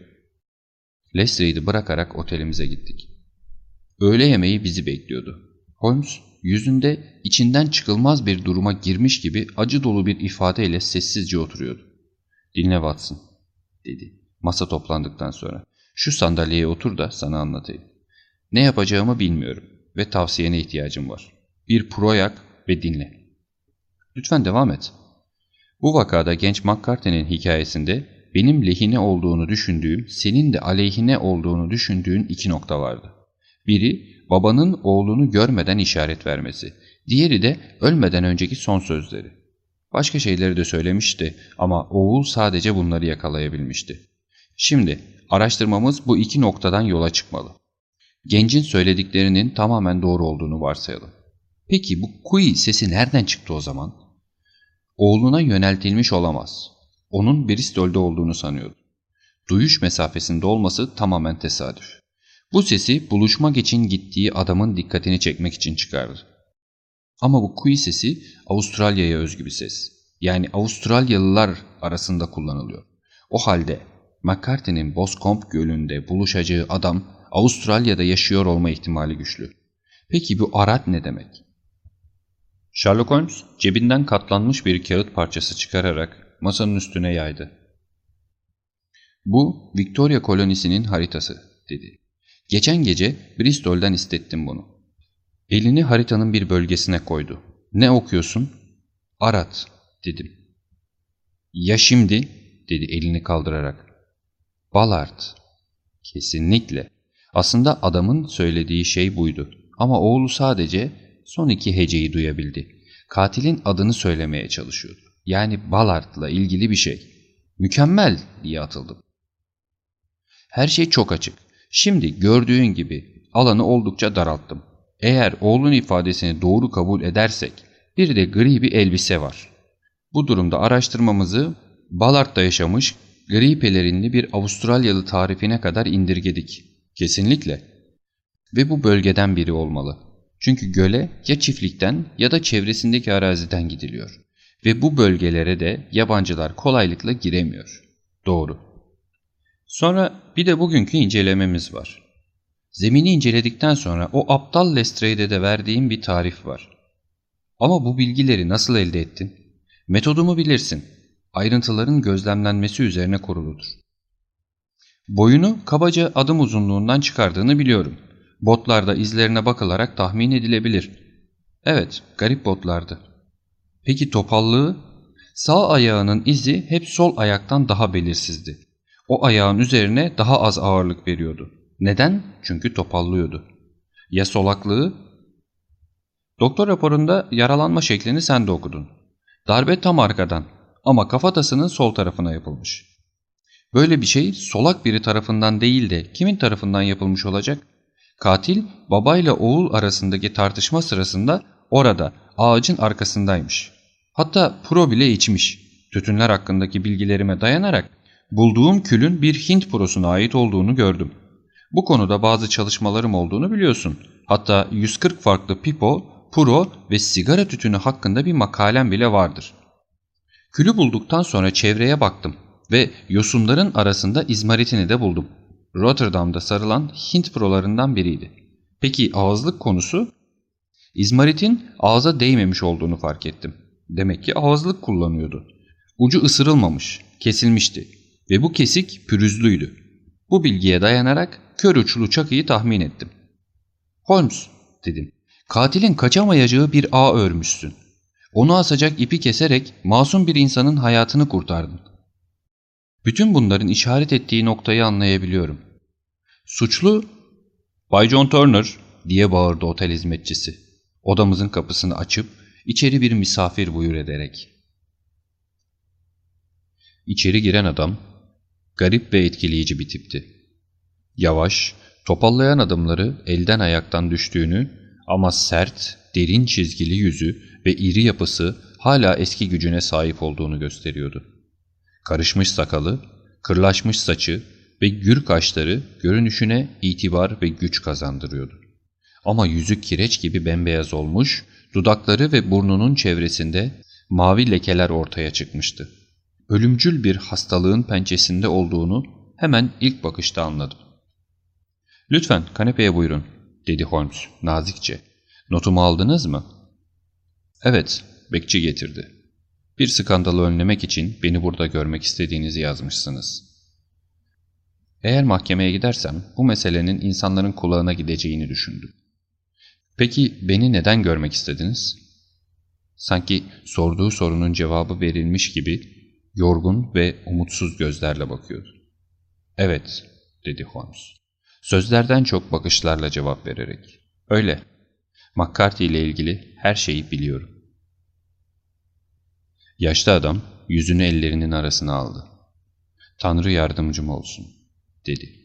Lestrade'i bırakarak otelimize gittik. Öğle yemeği bizi bekliyordu. Holmes yüzünde içinden çıkılmaz bir duruma girmiş gibi acı dolu bir ifadeyle sessizce oturuyordu. Dinle Watson, dedi masa toplandıktan sonra. Şu sandalyeye otur da sana anlatayım. Ne yapacağımı bilmiyorum ve tavsiyene ihtiyacım var. Bir proyak ve dinle. Lütfen devam et. Bu vakada genç McCarthy'nin hikayesinde benim lehine olduğunu düşündüğüm, senin de aleyhine olduğunu düşündüğün iki nokta vardı. Biri babanın oğlunu görmeden işaret vermesi, diğeri de ölmeden önceki son sözleri. Başka şeyleri de söylemişti ama oğul sadece bunları yakalayabilmişti. Şimdi araştırmamız bu iki noktadan yola çıkmalı. Gencin söylediklerinin tamamen doğru olduğunu varsayalım. Peki bu kui sesi nereden çıktı o zaman? Oğluna yöneltilmiş olamaz. Onun Bristol'de olduğunu sanıyordu. Duyuş mesafesinde olması tamamen tesadüf. Bu sesi buluşmak için gittiği adamın dikkatini çekmek için çıkardı. Ama bu kui sesi Avustralya'ya özgü bir ses. Yani Avustralyalılar arasında kullanılıyor. O halde McCarthy'nin Boscombe Gölü'nde buluşacağı adam Avustralya'da yaşıyor olma ihtimali güçlü. Peki bu arat ne demek? Sherlock Holmes cebinden katlanmış bir kağıt parçası çıkararak masanın üstüne yaydı. Bu Victoria kolonisinin haritası dedi. Geçen gece Bristol'den istettim bunu. Elini haritanın bir bölgesine koydu. Ne okuyorsun? Arat dedim. Ya şimdi dedi elini kaldırarak. Ballard. Kesinlikle. Aslında adamın söylediği şey buydu. Ama oğlu sadece son iki heceyi duyabildi. Katilin adını söylemeye çalışıyordu. Yani Ballard'la ilgili bir şey. Mükemmel diye atıldım. Her şey çok açık. Şimdi gördüğün gibi alanı oldukça daralttım. Eğer oğlun ifadesini doğru kabul edersek bir de gri bir elbise var. Bu durumda araştırmamızı Ballard'da yaşamış gri pelerinli bir Avustralyalı tarifine kadar indirgedik. Kesinlikle. Ve bu bölgeden biri olmalı. Çünkü göle ya çiftlikten ya da çevresindeki araziden gidiliyor. Ve bu bölgelere de yabancılar kolaylıkla giremiyor. Doğru. Sonra bir de bugünkü incelememiz var. Zemini inceledikten sonra o aptal Lestrade'e de verdiğim bir tarif var. Ama bu bilgileri nasıl elde ettin? Metodumu bilirsin. Ayrıntıların gözlemlenmesi üzerine kuruludur. Boyunu kabaca adım uzunluğundan çıkardığını biliyorum. Botlarda izlerine bakılarak tahmin edilebilir. Evet, garip botlardı. Peki topallığı? Sağ ayağının izi hep sol ayaktan daha belirsizdi. O ayağın üzerine daha az ağırlık veriyordu. Neden? Çünkü topallıyordu. Ya solaklığı? Doktor raporunda yaralanma şeklini sen de okudun. Darbe tam arkadan ama kafatasının sol tarafına yapılmış. Böyle bir şey solak biri tarafından değil de kimin tarafından yapılmış olacak? Katil babayla oğul arasındaki tartışma sırasında orada ağacın arkasındaymış. Hatta pro bile içmiş. Tütünler hakkındaki bilgilerime dayanarak bulduğum külün bir Hint prosuna ait olduğunu gördüm. Bu konuda bazı çalışmalarım olduğunu biliyorsun. Hatta 140 farklı pipo, puro ve sigara tütünü hakkında bir makalem bile vardır. Külü bulduktan sonra çevreye baktım ve yosunların arasında izmaritini de buldum. Rotterdam'da sarılan Hint prolarından biriydi. Peki ağızlık konusu? İzmaritin ağza değmemiş olduğunu fark ettim. Demek ki ağızlık kullanıyordu. Ucu ısırılmamış, kesilmişti ve bu kesik pürüzlüydü. Bu bilgiye dayanarak kör uçlu çakıyı tahmin ettim. Holmes dedim. Katilin kaçamayacağı bir ağ örmüşsün. Onu asacak ipi keserek masum bir insanın hayatını kurtardın. Bütün bunların işaret ettiği noktayı anlayabiliyorum. Suçlu, Bay John Turner diye bağırdı otel hizmetçisi. Odamızın kapısını açıp içeri bir misafir buyur ederek. İçeri giren adam garip ve etkileyici bir tipti. Yavaş, topallayan adımları elden ayaktan düştüğünü ama sert, derin çizgili yüzü ve iri yapısı hala eski gücüne sahip olduğunu gösteriyordu. Karışmış sakalı, kırlaşmış saçı ve gür kaşları görünüşüne itibar ve güç kazandırıyordu. Ama yüzü kireç gibi bembeyaz olmuş, dudakları ve burnunun çevresinde mavi lekeler ortaya çıkmıştı. Ölümcül bir hastalığın pençesinde olduğunu hemen ilk bakışta anladım. ''Lütfen kanepeye buyurun.'' dedi Holmes nazikçe. ''Notumu aldınız mı?'' ''Evet.'' bekçi getirdi. ''Bir skandalı önlemek için beni burada görmek istediğinizi yazmışsınız.'' Eğer mahkemeye gidersem bu meselenin insanların kulağına gideceğini düşündüm. Peki beni neden görmek istediniz? Sanki sorduğu sorunun cevabı verilmiş gibi yorgun ve umutsuz gözlerle bakıyordu. Evet, dedi Holmes. Sözlerden çok bakışlarla cevap vererek. Öyle. McCarthy ile ilgili her şeyi biliyorum. Yaşlı adam yüzünü ellerinin arasına aldı. Tanrı yardımcım olsun, dedi.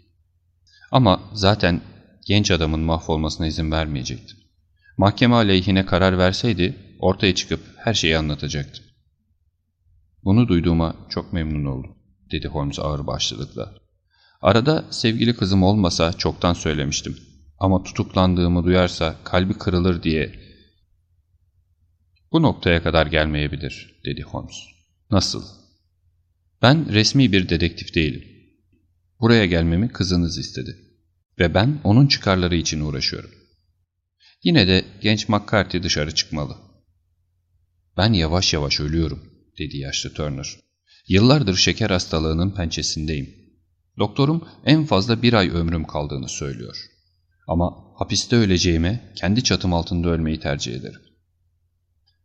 Ama zaten genç adamın mahvolmasına izin vermeyecekti. Mahkeme aleyhine karar verseydi ortaya çıkıp her şeyi anlatacaktı. Bunu duyduğuma çok memnun oldum, dedi Holmes ağır başlılıkla. Arada sevgili kızım olmasa çoktan söylemiştim. Ama tutuklandığımı duyarsa kalbi kırılır diye... Bu noktaya kadar gelmeyebilir, dedi Holmes. Nasıl? Ben resmi bir dedektif değilim. Buraya gelmemi kızınız istedi. Ve ben onun çıkarları için uğraşıyorum. Yine de genç McCarthy dışarı çıkmalı. Ben yavaş yavaş ölüyorum, dedi yaşlı Turner. Yıllardır şeker hastalığının pençesindeyim. Doktorum en fazla bir ay ömrüm kaldığını söylüyor. Ama hapiste öleceğime kendi çatım altında ölmeyi tercih ederim.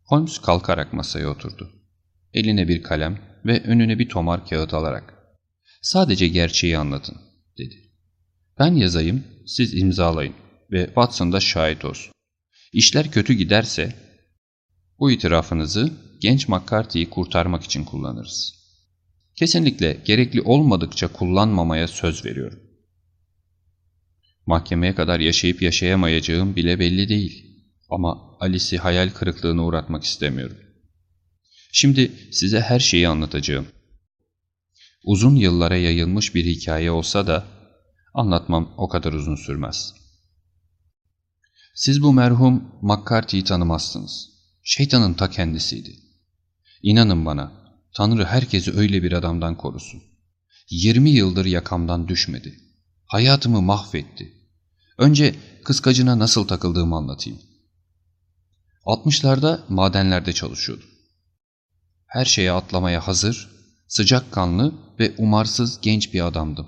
Holmes kalkarak masaya oturdu. Eline bir kalem ve önüne bir tomar kağıt alarak ''Sadece gerçeği anlatın.'' dedi. ''Ben yazayım, siz imzalayın ve Watson da şahit olsun. İşler kötü giderse bu itirafınızı genç McCarthy'yi kurtarmak için kullanırız. Kesinlikle gerekli olmadıkça kullanmamaya söz veriyorum. Mahkemeye kadar yaşayıp yaşayamayacağım bile belli değil. Ama Alice'i hayal kırıklığına uğratmak istemiyorum. Şimdi size her şeyi anlatacağım. Uzun yıllara yayılmış bir hikaye olsa da anlatmam o kadar uzun sürmez. Siz bu merhum McCarthy'yi tanımazsınız. Şeytanın ta kendisiydi. İnanın bana, Tanrı herkesi öyle bir adamdan korusun. 20 yıldır yakamdan düşmedi. Hayatımı mahvetti. Önce kıskacına nasıl takıldığımı anlatayım. 60'larda madenlerde çalışıyordu. Her şeye atlamaya hazır, sıcakkanlı ve umarsız genç bir adamdım.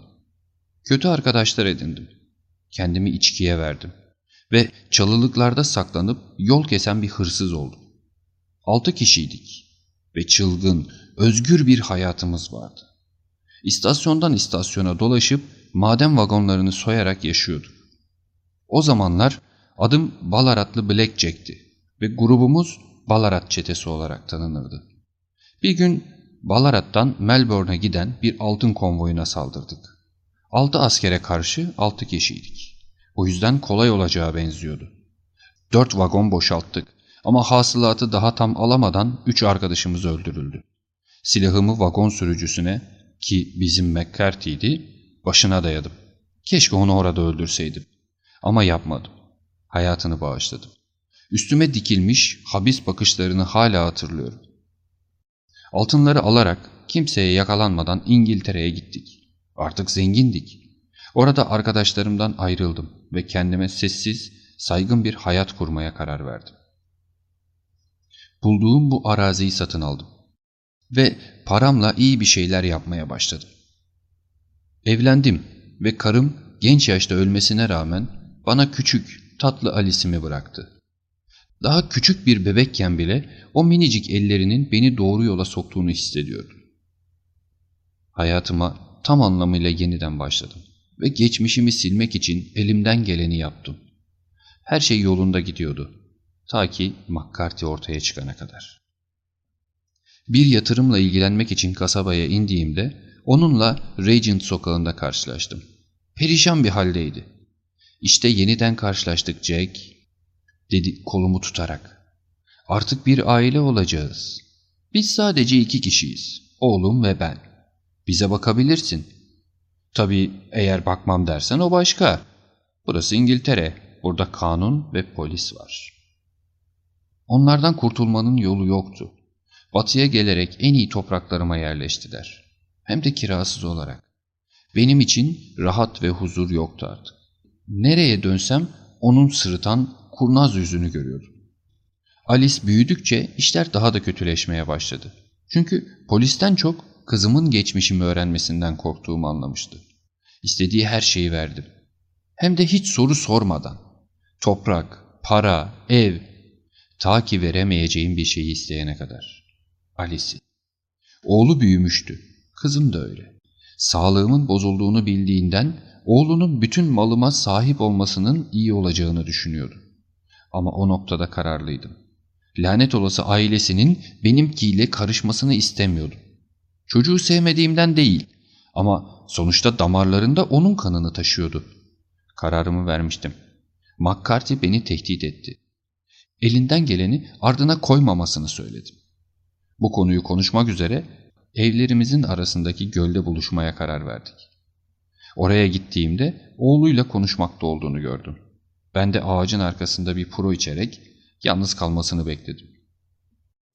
Kötü arkadaşlar edindim. Kendimi içkiye verdim. Ve çalılıklarda saklanıp yol kesen bir hırsız oldum. Altı kişiydik. Ve çılgın, özgür bir hayatımız vardı. İstasyondan istasyona dolaşıp maden vagonlarını soyarak yaşıyorduk. O zamanlar adım Balaratlı Blackjack'ti ve grubumuz Balarat çetesi olarak tanınırdı. Bir gün Balarat'tan Melbourne'a giden bir altın konvoyuna saldırdık. Altı askere karşı altı kişiydik. O yüzden kolay olacağı benziyordu. Dört vagon boşalttık ama hasılatı daha tam alamadan üç arkadaşımız öldürüldü. Silahımı vagon sürücüsüne ki bizim McCarthy'ydi başına dayadım. Keşke onu orada öldürseydim. Ama yapmadım. Hayatını bağışladım. Üstüme dikilmiş habis bakışlarını hala hatırlıyorum. Altınları alarak kimseye yakalanmadan İngiltere'ye gittik. Artık zengindik. Orada arkadaşlarımdan ayrıldım ve kendime sessiz, saygın bir hayat kurmaya karar verdim. Bulduğum bu araziyi satın aldım ve paramla iyi bir şeyler yapmaya başladım. Evlendim ve karım genç yaşta ölmesine rağmen bana küçük, tatlı Alice'imi bıraktı. Daha küçük bir bebekken bile o minicik ellerinin beni doğru yola soktuğunu hissediyordum. Hayatıma tam anlamıyla yeniden başladım ve geçmişimi silmek için elimden geleni yaptım. Her şey yolunda gidiyordu. Ta ki McCarthy ortaya çıkana kadar. Bir yatırımla ilgilenmek için kasabaya indiğimde onunla Regent sokağında karşılaştım. Perişan bir haldeydi. İşte yeniden karşılaştık Jack, dedi kolumu tutarak. Artık bir aile olacağız. Biz sadece iki kişiyiz. Oğlum ve ben. Bize bakabilirsin. Tabii eğer bakmam dersen o başka. Burası İngiltere. Burada kanun ve polis var. Onlardan kurtulmanın yolu yoktu. Batıya gelerek en iyi topraklarıma yerleştiler. Hem de kirasız olarak. Benim için rahat ve huzur yoktu artık. Nereye dönsem onun sırıtan kurnaz yüzünü görüyordum. Alice büyüdükçe işler daha da kötüleşmeye başladı. Çünkü polisten çok kızımın geçmişimi öğrenmesinden korktuğumu anlamıştı. İstediği her şeyi verdim. Hem de hiç soru sormadan. Toprak, para, ev, ta ki veremeyeceğim bir şeyi isteyene kadar. Alice'i. Oğlu büyümüştü. Kızım da öyle. Sağlığımın bozulduğunu bildiğinden oğlunun bütün malıma sahip olmasının iyi olacağını düşünüyordu. Ama o noktada kararlıydım. Lanet olası ailesinin benimkiyle karışmasını istemiyordum. Çocuğu sevmediğimden değil ama sonuçta damarlarında onun kanını taşıyordu. Kararımı vermiştim. McCarthy beni tehdit etti. Elinden geleni ardına koymamasını söyledim. Bu konuyu konuşmak üzere evlerimizin arasındaki gölde buluşmaya karar verdik. Oraya gittiğimde oğluyla konuşmakta olduğunu gördüm. Ben de ağacın arkasında bir puro içerek yalnız kalmasını bekledim.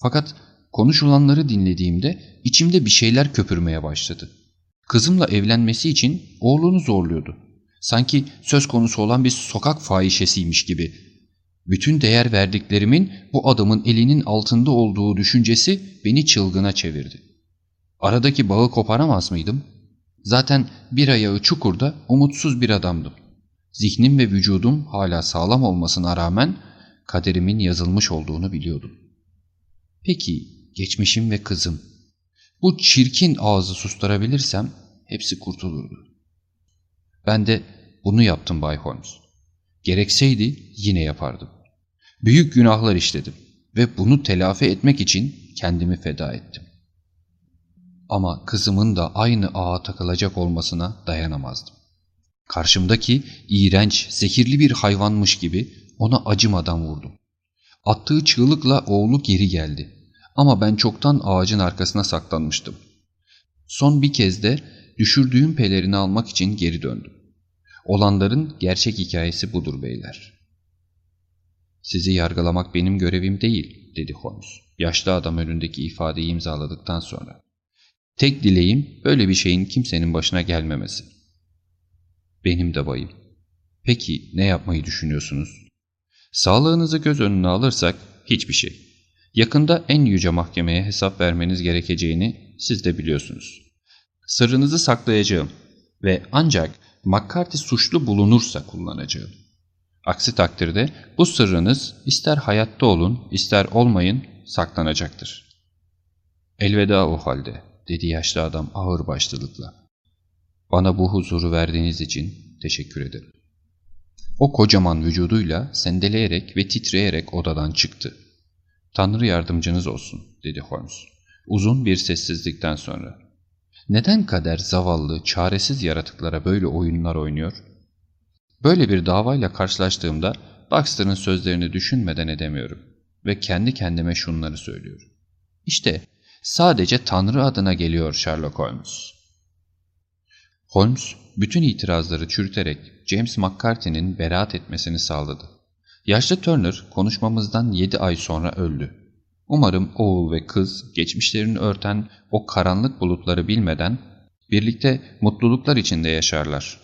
Fakat konuşulanları dinlediğimde içimde bir şeyler köpürmeye başladı. Kızımla evlenmesi için oğlunu zorluyordu. Sanki söz konusu olan bir sokak fahişesiymiş gibi. Bütün değer verdiklerimin bu adamın elinin altında olduğu düşüncesi beni çılgına çevirdi. Aradaki bağı koparamaz mıydım? Zaten bir ayağı çukurda umutsuz bir adamdım. Zihnim ve vücudum hala sağlam olmasına rağmen kaderimin yazılmış olduğunu biliyordum. Peki geçmişim ve kızım. Bu çirkin ağzı susturabilirsem hepsi kurtulurdu. Ben de bunu yaptım Bay Holmes. Gerekseydi yine yapardım. Büyük günahlar işledim ve bunu telafi etmek için kendimi feda ettim. Ama kızımın da aynı ağa takılacak olmasına dayanamazdım. Karşımdaki iğrenç, zehirli bir hayvanmış gibi ona acımadan vurdum. Attığı çığlıkla oğlu geri geldi. Ama ben çoktan ağacın arkasına saklanmıştım. Son bir kez de düşürdüğüm pelerini almak için geri döndüm. Olanların gerçek hikayesi budur beyler. Sizi yargılamak benim görevim değil, dedi Holmes. Yaşlı adam önündeki ifadeyi imzaladıktan sonra. Tek dileğim böyle bir şeyin kimsenin başına gelmemesi. Benim de bayım. Peki ne yapmayı düşünüyorsunuz? Sağlığınızı göz önüne alırsak hiçbir şey. Yakında en yüce mahkemeye hesap vermeniz gerekeceğini siz de biliyorsunuz. Sırrınızı saklayacağım ve ancak McCarthy suçlu bulunursa kullanacağım. Aksi takdirde bu sırrınız ister hayatta olun ister olmayın saklanacaktır. Elveda o halde dedi yaşlı adam ağır başlılıkla. Bana bu huzuru verdiğiniz için teşekkür ederim. O kocaman vücuduyla sendeleyerek ve titreyerek odadan çıktı. Tanrı yardımcınız olsun dedi Holmes. Uzun bir sessizlikten sonra. Neden kader zavallı, çaresiz yaratıklara böyle oyunlar oynuyor? Böyle bir davayla karşılaştığımda Baxter'ın sözlerini düşünmeden edemiyorum ve kendi kendime şunları söylüyorum. İşte sadece Tanrı adına geliyor Sherlock Holmes. Holmes bütün itirazları çürüterek James McCarthy'nin beraat etmesini sağladı. Yaşlı Turner konuşmamızdan 7 ay sonra öldü. Umarım oğul ve kız geçmişlerini örten o karanlık bulutları bilmeden birlikte mutluluklar içinde yaşarlar.